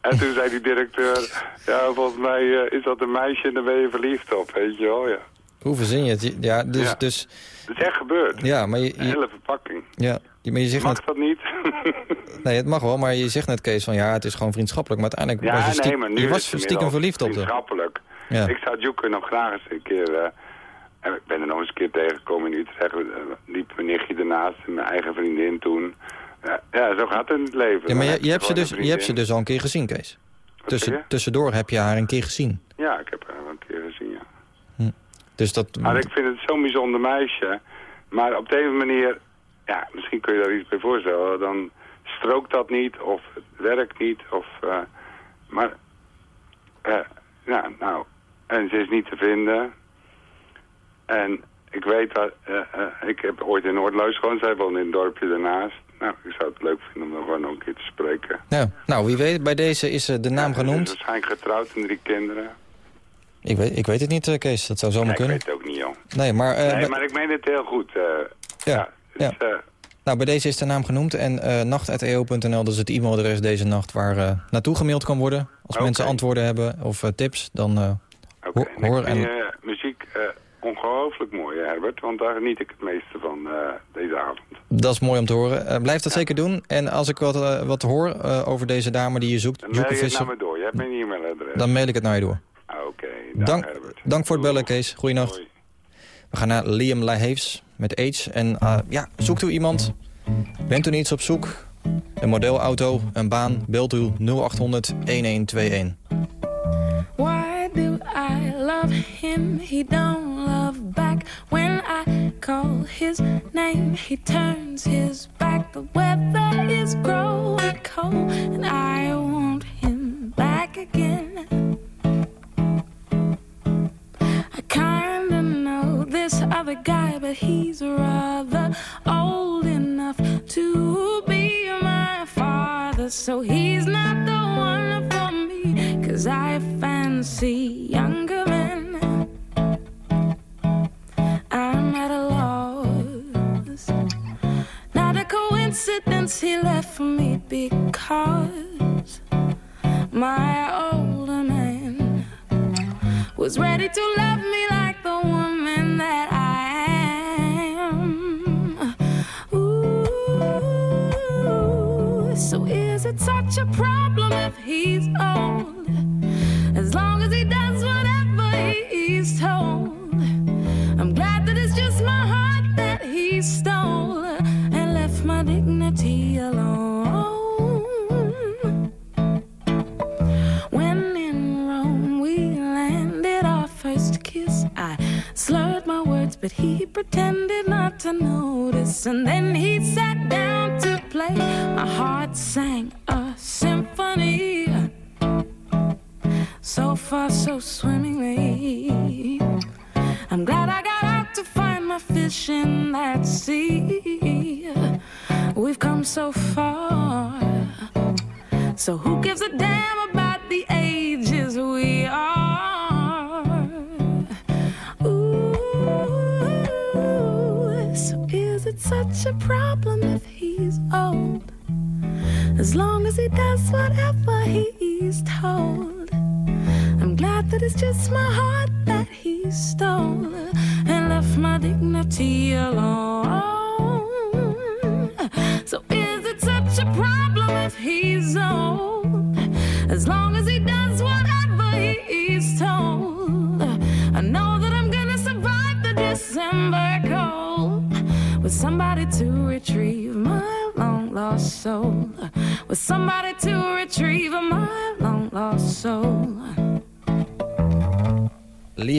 En toen zei die directeur, ja, volgens mij is dat een meisje en daar ben je verliefd op, weet je wel, ja. Hoe verzin je het? Ja, dus... Ja. dus Het is echt gebeurd. ja, maar je, Een je- hele verpakking. ja, maar je zegt Mag net... dat niet? Nee, het mag wel, maar je zegt net, Kees, van ja, het is gewoon vriendschappelijk. Maar uiteindelijk Ja, was je, nee, maar nu je was is het stiekem verliefd op de... Vriendschappelijk. Ja. Ik zou Duke nog graag eens een keer... eh, en ik ben er nog eens een keer tegengekomen in Utrecht. Uh, liep mijn nichtje ernaast en mijn eigen vriendin toen. Ja, ja, zo gaat het in het leven. Ja, maar je, heb je, hebt ze dus, je hebt ze dus al een keer gezien, Kees. Tussen, tussendoor heb je haar een keer gezien. Ja, ik heb haar wel een keer gezien. Dus dat... Maar ik vind het zo'n bijzonder meisje. Maar op de een manier... Ja, misschien kun je daar iets bij voorstellen. Dan strookt dat niet of het werkt niet. Of, eh, maar... eh, ja, nou... En ze is niet te vinden. En ik weet dat... eh, ik heb ooit in Noordluis gewoond. Zij woont in het dorpje daarnaast. Nou, ik zou het leuk vinden om nog gewoon nog een keer te spreken. Ja, nou, wie weet, bij deze is de naam Ja, Ze is genoemd. waarschijnlijk getrouwd en drie kinderen. Ik weet, ik weet het niet, eh, Kees. Dat zou zomaar Ja, ik kunnen. weet het ook niet, joh. Nee, maar, eh, Nee, maar ik meen het heel goed. eh, Ja, ja, eh, nou, bij deze is de naam genoemd. En nacht.eo.nl, dat is het e-mailadres deze nacht... waar naartoe gemaild kan worden. Als mensen antwoorden hebben of tips, dan... Oké, Hoor- en muziek ongelooflijk mooi, Herbert. Want daar geniet ik het meeste van deze avond. dat is mooi om te horen. Blijf dat zeker doen. En als ik wat, wat hoor over deze dame die je zoekt, Dan mail je het naar me door. Je hebt mijn e-mailadres. dan mail ik het naar je door. Ah, Oké, Dank, dank voor het bellen. Kees. Goeienacht. Hoi. We gaan naar Liam Laheefs met AIDS. En eh, ja, zoekt u iemand? Bent u iets op zoek? Een modelauto, een baan? Belt u 0800 1121. Why do I love him? He don't love back. When I call his name, he turns his back. The weather is growing cold, and I want him back again. private guy, but he's rather old enough to be my father. So he's not the one for me, cause I fancy younger men. I'm at a loss. Not a coincidence he left me because my older man was ready to love me like the woman that I so is it such a problem if he's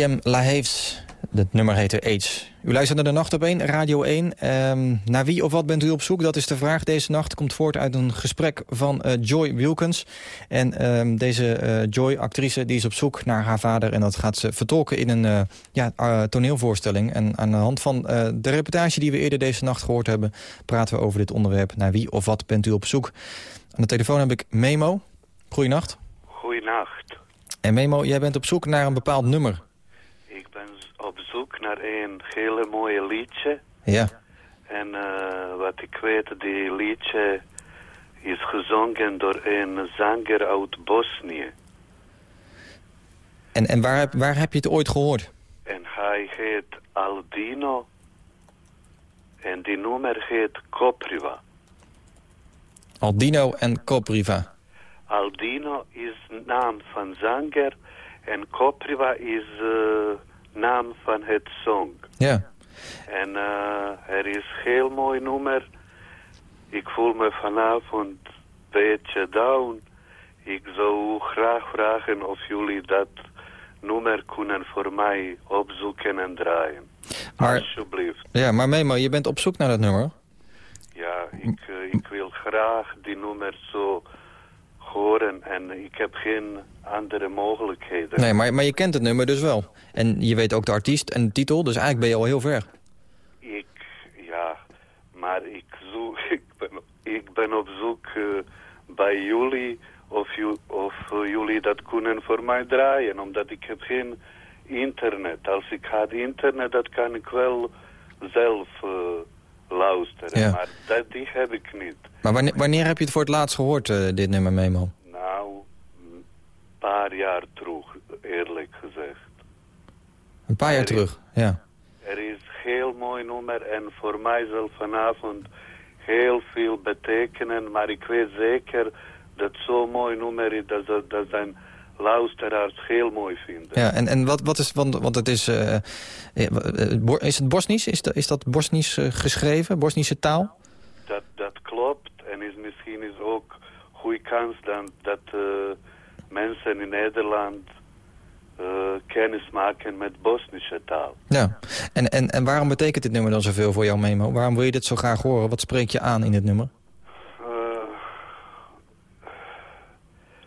Liam Laheefs, het nummer heette Age. U luistert naar de Nacht op 1, Radio 1. Ehm, naar wie of wat bent u op zoek? Dat is de vraag. Deze nacht komt voort uit een gesprek van eh, Joy Wilkins. En ehm, deze eh, Joy, actrice, die is op zoek naar haar vader... en dat gaat ze vertolken in een eh, ja, toneelvoorstelling. En aan de hand van de reportage die we eerder deze nacht gehoord hebben... praten we over dit onderwerp. Naar wie of wat bent u op zoek? Aan de telefoon heb ik Memo. Goeienacht. Goeienacht. En Memo, jij bent op zoek naar een bepaald nummer. Ik ben op zoek naar een hele mooie liedje. Ja. En eh, wat ik weet, die liedje is gezongen door een zanger uit Bosnië. En, en waar, heb, waar heb je het ooit gehoord? En hij heet Aldino. En die nummer heet Kopriva. Aldino en Copriva. Aldino is naam van zanger en Kopriva is eh, naam van het song. Ja. En eh, er is heel mooi nummer. Ik voel me vanavond een beetje down. Ik zou graag vragen of jullie dat nummer kunnen voor mij opzoeken en draaien. Maar, Alsjeblieft. ja, maar Memo, je bent op zoek naar dat nummer. Ja, ik, eh, ik wil graag die nummer zo horen en ik heb geen andere mogelijkheden. Nee, maar, maar je kent het nummer dus wel. En je weet ook de artiest en de titel, dus eigenlijk ben je al heel ver. Ik, ja, maar ik, zoek, ik, ben, ik ben op zoek eh, bij jullie of, ju, of eh, jullie dat kunnen voor mij draaien, omdat ik heb geen internet. Als ik had internet, dat kan ik wel zelf eh, luisteren, Ja. maar dat, die heb ik niet. Maar wanneer, wanneer heb je het voor het laatst gehoord, eh, dit nummer, Memo? Nou, een paar jaar terug, eerlijk gezegd. Een paar jaar Er is- terug, ja. Er is heel mooi nummer en voor mij zal vanavond heel veel betekenen. Maar ik weet zeker dat zo'n mooi nummer is dat, dat, dat zijn luisteraars heel mooi vinden. ja en, en wat, wat is, want, want het is, eh, eh, eh, is het Bosnisch? Is, dat- is dat Bosnisch geschreven, Bosnische taal? Dat, dat klopt en is misschien is ook goede kans dan, dat mensen in Nederland eh, kennis maken met Bosnische taal. Ja. En, en, en waarom betekent dit nummer dan zoveel voor jou, Memo? Waarom wil je dit zo graag horen? Wat spreek je aan in dit nummer?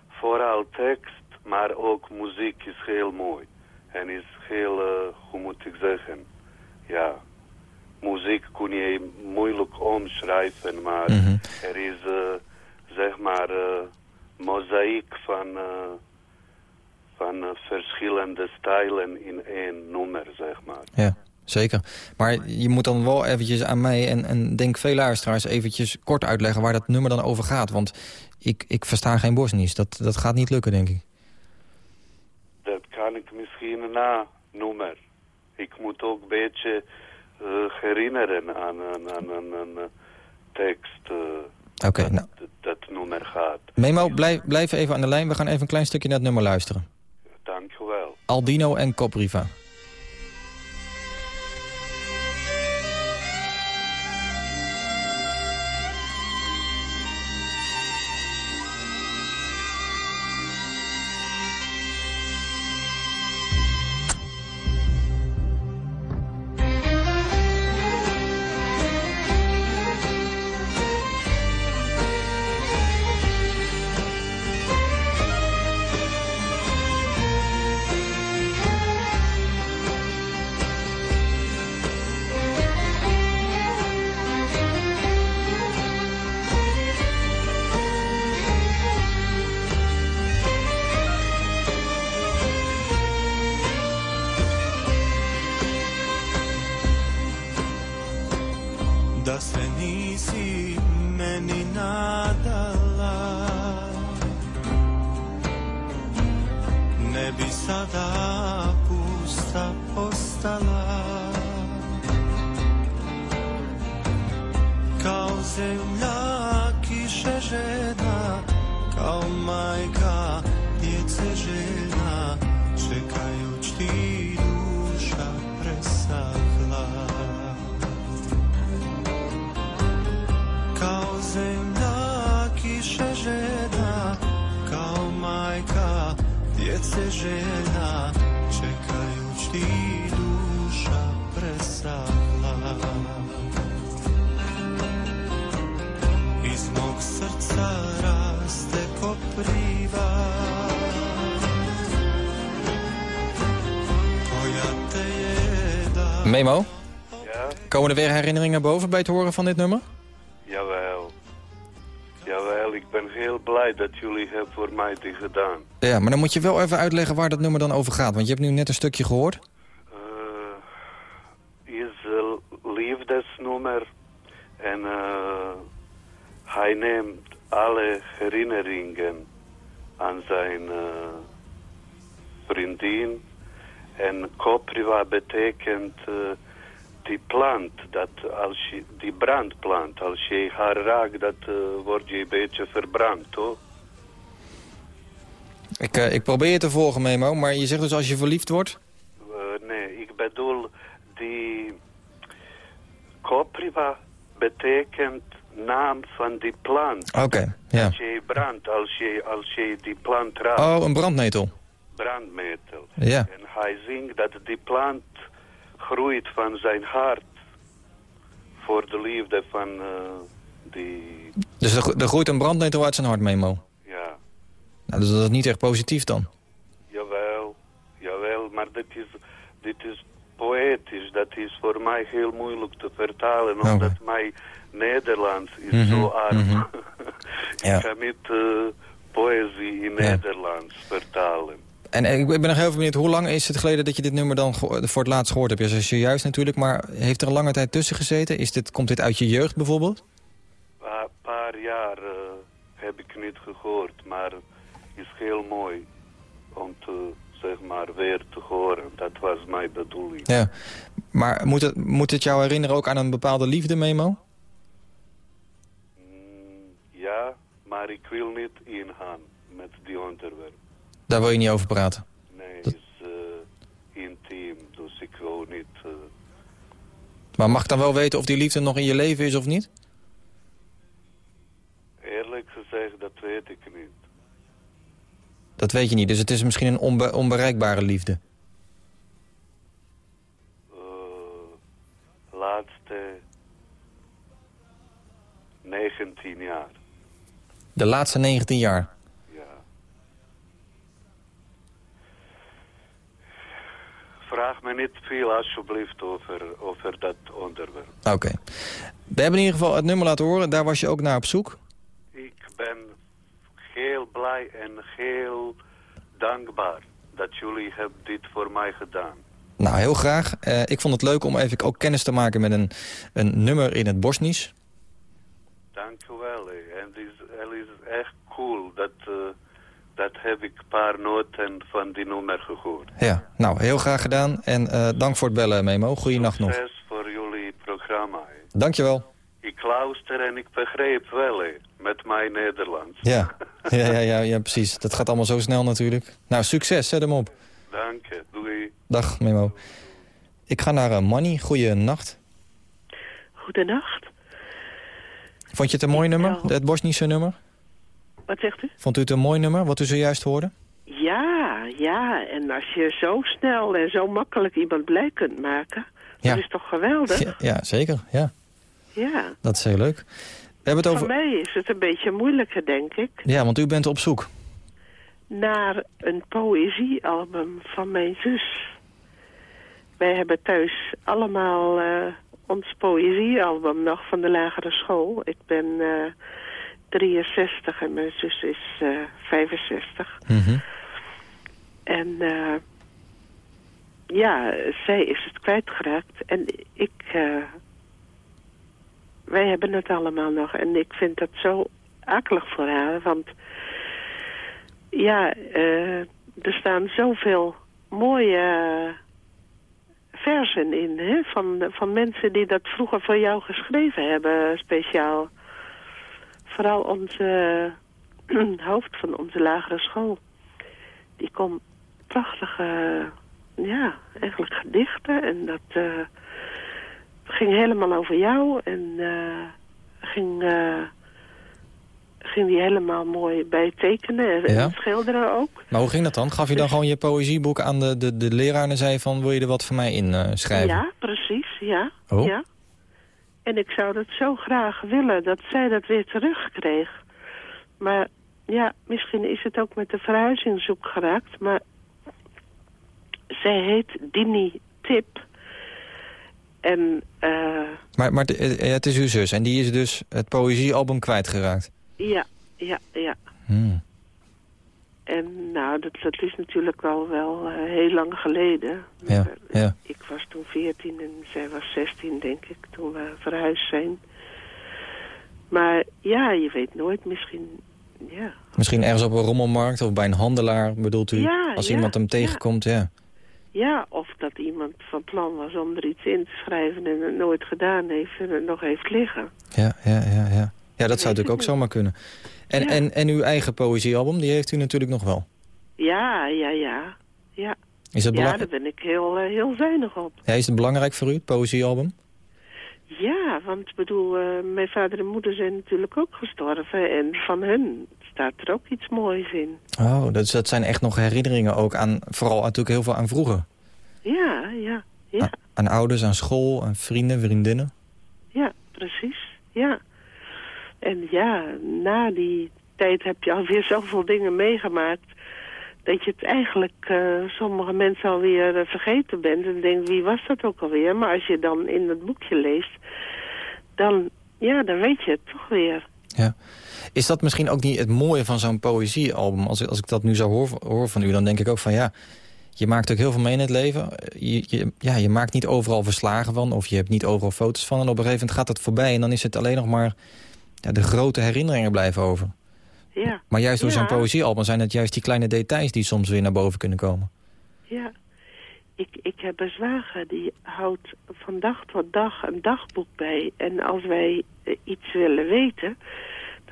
Vooral tekst, maar ook muziek is heel mooi. En is heel, eh, hoe moet ik zeggen, ja, muziek kun je moeilijk omschrijven, maar Mhm. er is, eh, zeg maar, eh mozaïek van, van verschillende stijlen in één nummer, zeg maar. Ja. Zeker. Maar je moet dan wel eventjes aan mij en, en denk veel luisteraars eventjes kort uitleggen waar dat nummer dan over gaat. Want ik, ik versta geen Bosnisch. Dat, dat gaat niet lukken, denk ik. Dat kan ik misschien na nummer. Ik moet ook een beetje eh, herinneren aan een aan, aan, aan, eh, tekst. Oké, dat, nou. dat, dat nummer gaat. Memo, blijf, blijf even aan de lijn. We gaan even een klein stukje naar het nummer luisteren. Dank je wel. Aldino en Copriva. Ja, komen er weer herinneringen boven bij het horen van dit nummer? jawel. Jawel, ik ben heel blij dat jullie hebben voor mij dit gedaan. Ja, maar dan moet je wel even uitleggen waar dat nummer dan over gaat. Want je hebt nu net een stukje gehoord. Eh, is een liefdesnummer en eh, hij neemt alle herinneringen aan zijn eh, vriendin. En kopriva betekent eh, die plant, dat als je, die brandplant, als je haar raakt, dat eh, wordt je een beetje verbrand, toch? Ik, eh, ik probeer je te volgen, Memo. Maar je zegt dus als je verliefd wordt... Nee, ik bedoel, die kopriva betekent naam van die plant. Oké, ja. Als je brandt, als je, als je die plant raakt, Oh, een brandnetel. brandmetel. Ja. En hij zingt dat die plant groeit van zijn hart voor de liefde van eh, die... Dus er, er groeit een brandnetel uit zijn hart, Memo. Ja, Nou, dus dat is niet echt positief dan. jawel, jawel, maar dit is, dit is poëtisch. Dat is voor mij heel moeilijk te vertalen, Oké. omdat mijn Nederlands is Mhm, zo arm. mhm. Ja. ik kan niet eh, poëzie in Ja. Nederlands vertalen. En ik ben nog heel veel benieuwd, hoe lang is het geleden dat je dit nummer dan voor het laatst gehoord hebt? Ja, zojuist natuurlijk, maar heeft er een lange tijd tussen gezeten? Is dit, komt dit uit je jeugd bijvoorbeeld? Een paar jaar eh, heb ik niet gehoord, maar het is heel mooi om te, zeg maar, weer te horen. Dat was mijn bedoeling. Ja. Maar moet het, moet het jou herinneren ook aan een bepaalde liefde, Memo? Mm, ja, maar ik wil niet ingaan met die onderwerp. Daar wil je niet over praten. Nee, het is eh, intiem, dus ik wil niet... eh, Maar mag ik dan wel weten of die liefde nog in je leven is of niet? eerlijk gezegd, dat weet ik niet. Dat weet je niet, dus het is misschien een onbe- onbereikbare liefde. Eh, laatste 19 jaar, De laatste 19 jaar. ja. Vraag me niet veel alsjeblieft over, over dat onderwerp. Oké. We hebben in ieder geval het nummer laten horen, daar was je ook naar op zoek. Ik ben heel blij en heel dankbaar dat jullie hebben dit voor mij gedaan. Nou, heel graag. Eh, ik vond het leuk om even ook kennis te maken met een, een nummer in het Bosnisch. Dank u wel. En het is, het is echt cool. Dat, eh, dat heb ik een paar noten van die nummer gehoord. Ja, nou, heel graag gedaan. En eh, dank voor het bellen, Memo. Goeienacht nog. Succes voor jullie programma. hè. Dankjewel. Ik luister en ik begreep wel met mijn Nederlands. Ja. Ja, ja, ja, ja, precies. Dat gaat allemaal zo snel natuurlijk. Nou, succes. Zet hem op. Dank je. Doei. Dag, Memo. Ik ga naar uh, Manny. Goeienacht. Goedenacht. Vond je het een mooi nummer, het Bosnische nummer? Wat zegt u? Vond u het een mooi nummer, wat u zojuist hoorde? Ja, ja. En als je zo snel en zo makkelijk iemand blij kunt maken... Ja. dat is toch geweldig? Ja, ja, zeker. Ja, Ja. dat is heel leuk. We hebben het Voor over... mij is het een beetje moeilijker, denk ik... Ja, want u bent op zoek. naar een poëziealbum van mijn zus. Wij hebben thuis allemaal eh, ons poëziealbum nog van de lagere school. Ik ben eh 63 en mijn zus is eh 65. Mhm. En eh, ja, zij is het kwijtgeraakt. En ik... eh, wij hebben het allemaal nog. En ik vind dat zo akelig voor haar. Want ja, eh, er staan zoveel mooie versen in. Hè? Van, van mensen die dat vroeger voor jou geschreven hebben, speciaal. Vooral onze hoofd van onze lagere school. Die kon prachtige, ja, eigenlijk gedichten. En dat eh, ging helemaal over jou. En eh, ging, eh, ging die helemaal mooi bij tekenen en Ja. schilderen ook. Maar hoe ging dat dan? Gaf je dan gewoon je poëzieboek aan de, de, de leraar en zei van... wil je er wat voor mij in schrijven? Ja, precies, ja. Oh. ja. En ik zou dat zo graag willen, dat zij dat weer terugkreeg. Maar ja, misschien is het ook met de verhuizing zoek geraakt, maar zij heet Dini Tip. En eh, Maar, maar het, eh, het is uw zus en die is dus het poëziealbum kwijtgeraakt. ja, ja, ja. Hmm. En nou, dat, dat is natuurlijk al wel eh, heel lang geleden. Ja, ja. Ik was toen 14 en zij was 16, denk ik, toen we verhuisd zijn. Maar ja, je weet nooit, misschien, ja. Misschien ergens op een rommelmarkt of bij een handelaar, bedoelt u? Ja, als ja, iemand hem tegenkomt, ja. Ja, of dat iemand van plan was om er iets in te schrijven en het nooit gedaan heeft en het nog heeft liggen. Ja, ja, ja, ja. Ja, dat zou natuurlijk ook zomaar kunnen. En, Ja. en, en uw eigen poëziealbum, die heeft u natuurlijk nog wel. Ja, ja, ja. Ja, Is het, ja daar ben ik heel, eh, heel zuinig op. ja, is het belangrijk voor u, het poëziealbum? Ja, want ik bedoel, eh, mijn vader en moeder zijn natuurlijk ook gestorven. En van hun staat er ook iets moois in. Oh, dat, dat zijn echt nog herinneringen ook aan, vooral natuurlijk heel veel aan vroeger. Ja, ja, ja, Aan ouders, aan school, aan vrienden, vriendinnen. ja, precies. Ja. En ja, na die tijd heb je alweer zoveel dingen meegemaakt... dat je het eigenlijk eh, sommige mensen alweer uh, vergeten bent... en denkt, wie was dat ook alweer? Maar als je dan in het boekje leest... dan, ja, dan weet je het toch weer. Ja. Is dat misschien ook niet het mooie van zo'n poëziealbum? Als, als ik dat nu zou hoor van u, dan denk ik ook van ja... je maakt ook heel veel mee in het leven. Je, ja, je maakt niet overal verslagen van... of je hebt niet overal foto's van. En op een gegeven moment gaat het voorbij... en dan is het alleen nog maar ja, de grote herinneringen blijven over. Ja, Maar juist door Ja. zo'n poëziealbum zijn het juist die kleine details... die soms weer naar boven kunnen komen. ja. Ik, ik heb een zwager die houdt van dag tot dag een dagboek bij. En als wij eh, iets willen weten,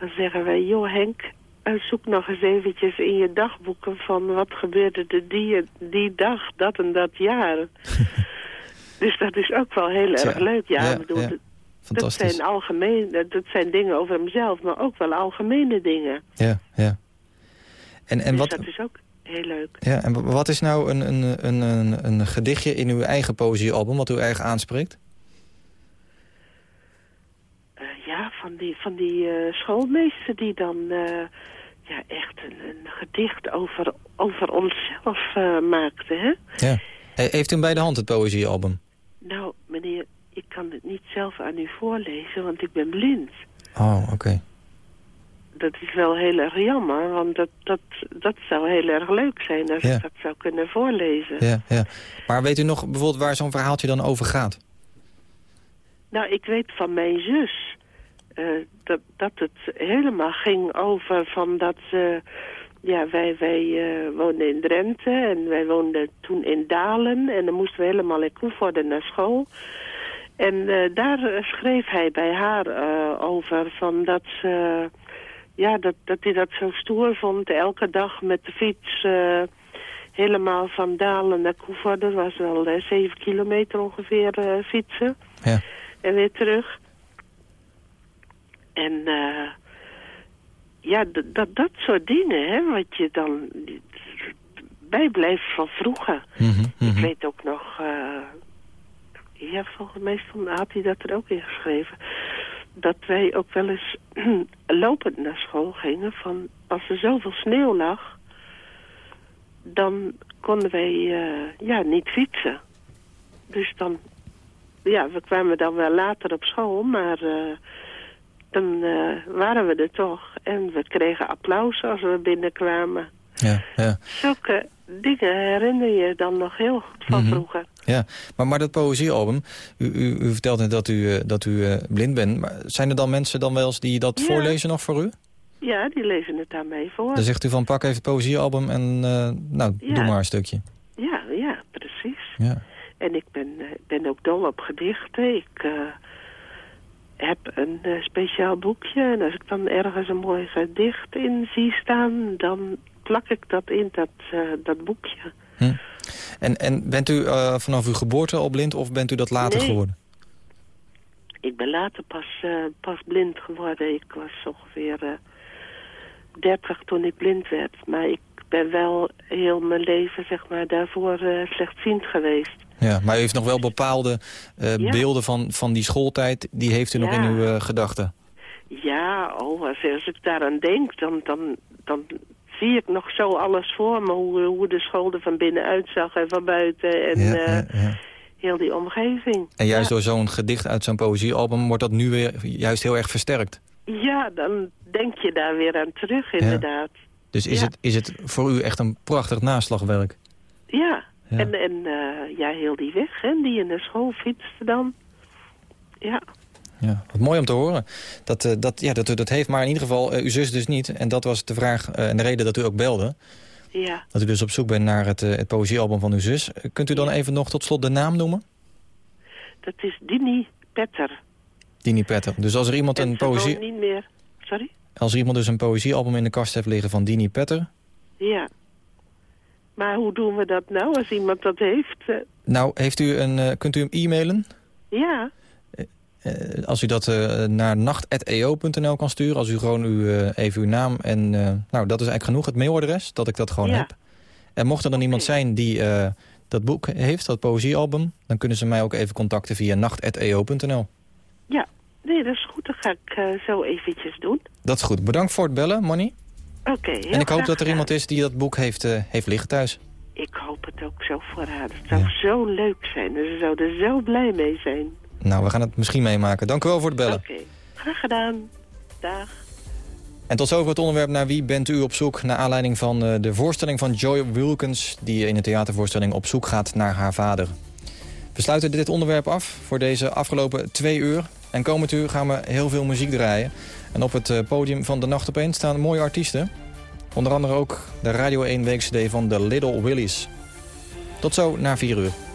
dan zeggen wij... joh Henk, zoek nog eens eventjes in je dagboeken van... wat gebeurde er die, die dag, dat en dat jaar. dus dat is ook wel heel erg leuk. Ja, ja, ik bedoel, dat- zijn, algemeen, dat zijn dingen over hemzelf, maar ook wel algemene dingen. Ja, ja. En, en, dus wat, dat is ook heel leuk. ja, en wat is nou een, een, een, een, een gedichtje in uw eigen poëziealbum... wat u eigen aanspreekt? Eh, ja, van die, van die eh, schoolmeester die dan eh, ja, echt een, een gedicht over, over onszelf maakte. Hè? Ja. He- Heeft u hem bij de hand, het poëziealbum? Nou, meneer, ik kan het niet zelf aan u voorlezen, want ik ben blind. Oh, oké. dat is wel heel erg jammer, want dat, dat, dat zou heel erg leuk zijn als Ja. ik dat zou kunnen voorlezen. Ja, ja. Maar weet u nog bijvoorbeeld waar zo'n verhaaltje dan over gaat? Nou, ik weet van mijn zus eh, dat, dat het helemaal ging over van dat... eh, ja, wij, wij eh, woonden in Drenthe en wij woonden toen in Dalen. En dan moesten we helemaal in Koevoorde naar school. En eh, daar eh, schreef hij bij haar eh, over van dat ze... ja, dat, dat hij dat zo stoer vond. Elke dag met de fiets eh, helemaal van Dalen naar Koevoorde. Dat was wel eh, zeven kilometer ongeveer eh, fietsen. Ja. En weer terug. En eh, ja, dat, dat soort dingen, hè, wat je dan bijblijft van vroeger. Mhm, Ik mhm. weet ook nog, eh, ja, volgens mij stond, had hij dat er ook in geschreven, dat wij ook wel eens lopend naar school gingen van als er zoveel sneeuw lag, dan konden wij eh, ja, niet fietsen. Dus dan, ja, we kwamen dan wel later op school, maar eh, dan eh, waren we er toch. En we kregen applaus als we binnenkwamen. Ja, ja. Zulke dingen herinner je dan nog heel goed van Mhm. vroeger. Ja, maar, maar dat poëziealbum, u, u, u vertelt net dat u, eh, dat u eh, blind bent. Maar zijn er dan mensen dan wel eens die dat Ja. voorlezen nog voor u? Ja, die lezen het mij voor. Dan zegt u van pak even het poëziealbum en eh, nou, Ja. doe maar een stukje. Ja, ja, precies. Ja. En ik ben, ben ook dol op gedichten. Ik heb een speciaal boekje. En als ik dan ergens een mooi gedicht in zie staan... dan plak ik dat in dat, eh, dat boekje. En, en bent u eh, vanaf uw geboorte al blind of bent u dat later Nee. geworden? Ik ben later pas, eh, pas blind geworden. Ik was ongeveer eh 30 toen ik blind werd. Maar ik ben wel heel mijn leven, zeg maar, daarvoor slechtziend geweest. Ja, maar u heeft nog wel bepaalde Ja. beelden van, van die schooltijd... die heeft u nog in uw gedachten. Ja, oh, als, als ik daaraan denk, dan, dan, dan zie ik nog zo alles voor me. Hoe, hoe de school er van binnen uitzag en van buiten. En Ja, eh, ja, ja. heel die omgeving. En juist door zo'n gedicht uit zo'n poëziealbum... wordt dat nu weer juist heel erg versterkt. Ja, dan denk je daar weer aan terug, inderdaad. Dus is, het, is het voor u echt een prachtig naslagwerk? Ja, en, en eh, ja, heel die weg, hè, die in de school fietste dan. Ja, Ja, wat mooi om te horen. Dat, eh, dat, ja, dat u dat heeft, maar in ieder geval eh, uw zus dus niet. En dat was de vraag eh, en de reden dat u ook belde. ja. Dat u dus op zoek bent naar het, eh, het poëziealbum van uw zus. Kunt u dan even nog tot slot de naam noemen? Dat is Dini Petter. Dini Petter. Dus als er iemand En een poëzie... niet meer... Sorry? Als er iemand dus een poëziealbum in de kast heeft liggen van Dini Petter... Ja. Maar hoe doen we dat nou als iemand dat heeft? Nou, heeft u een, kunt u hem e-mailen? ja, Eh, als u dat eh, naar nacht.eo.nl kan sturen. Als u gewoon uw, eh, even uw naam en... nou, dat is eigenlijk genoeg, het mailadres, dat ik dat gewoon Ja. heb. En mocht er dan iemand zijn die dat boek heeft, dat poëziealbum... dan kunnen ze mij ook even contacten via nacht.eo.nl. ja. Nee, dat is goed. Dat ga ik zo eventjes doen. Dat is goed. Bedankt voor het bellen, Monny. Oké, En ik hoop dat er iemand is die dat boek heeft, heeft liggen thuis. Ik hoop het ook zo voor haar. Het zou zo leuk zijn. Ze zou er zo blij mee zijn. Nou, we gaan het misschien meemaken. Dank u wel voor het bellen. Oké, graag gedaan. Dag. En tot zover het onderwerp naar wie bent u op zoek... naar aanleiding van eh, de voorstelling van Joy Wilkins... die in de theatervoorstelling op zoek gaat naar haar vader. We sluiten dit onderwerp af voor deze afgelopen twee uur. En komend uur gaan we heel veel muziek draaien. En op het eh, podium van de Nacht op Eén staan mooie artiesten. Onder andere ook de Radio 1 Week CD van de Little Willies. Tot zo na vier uur.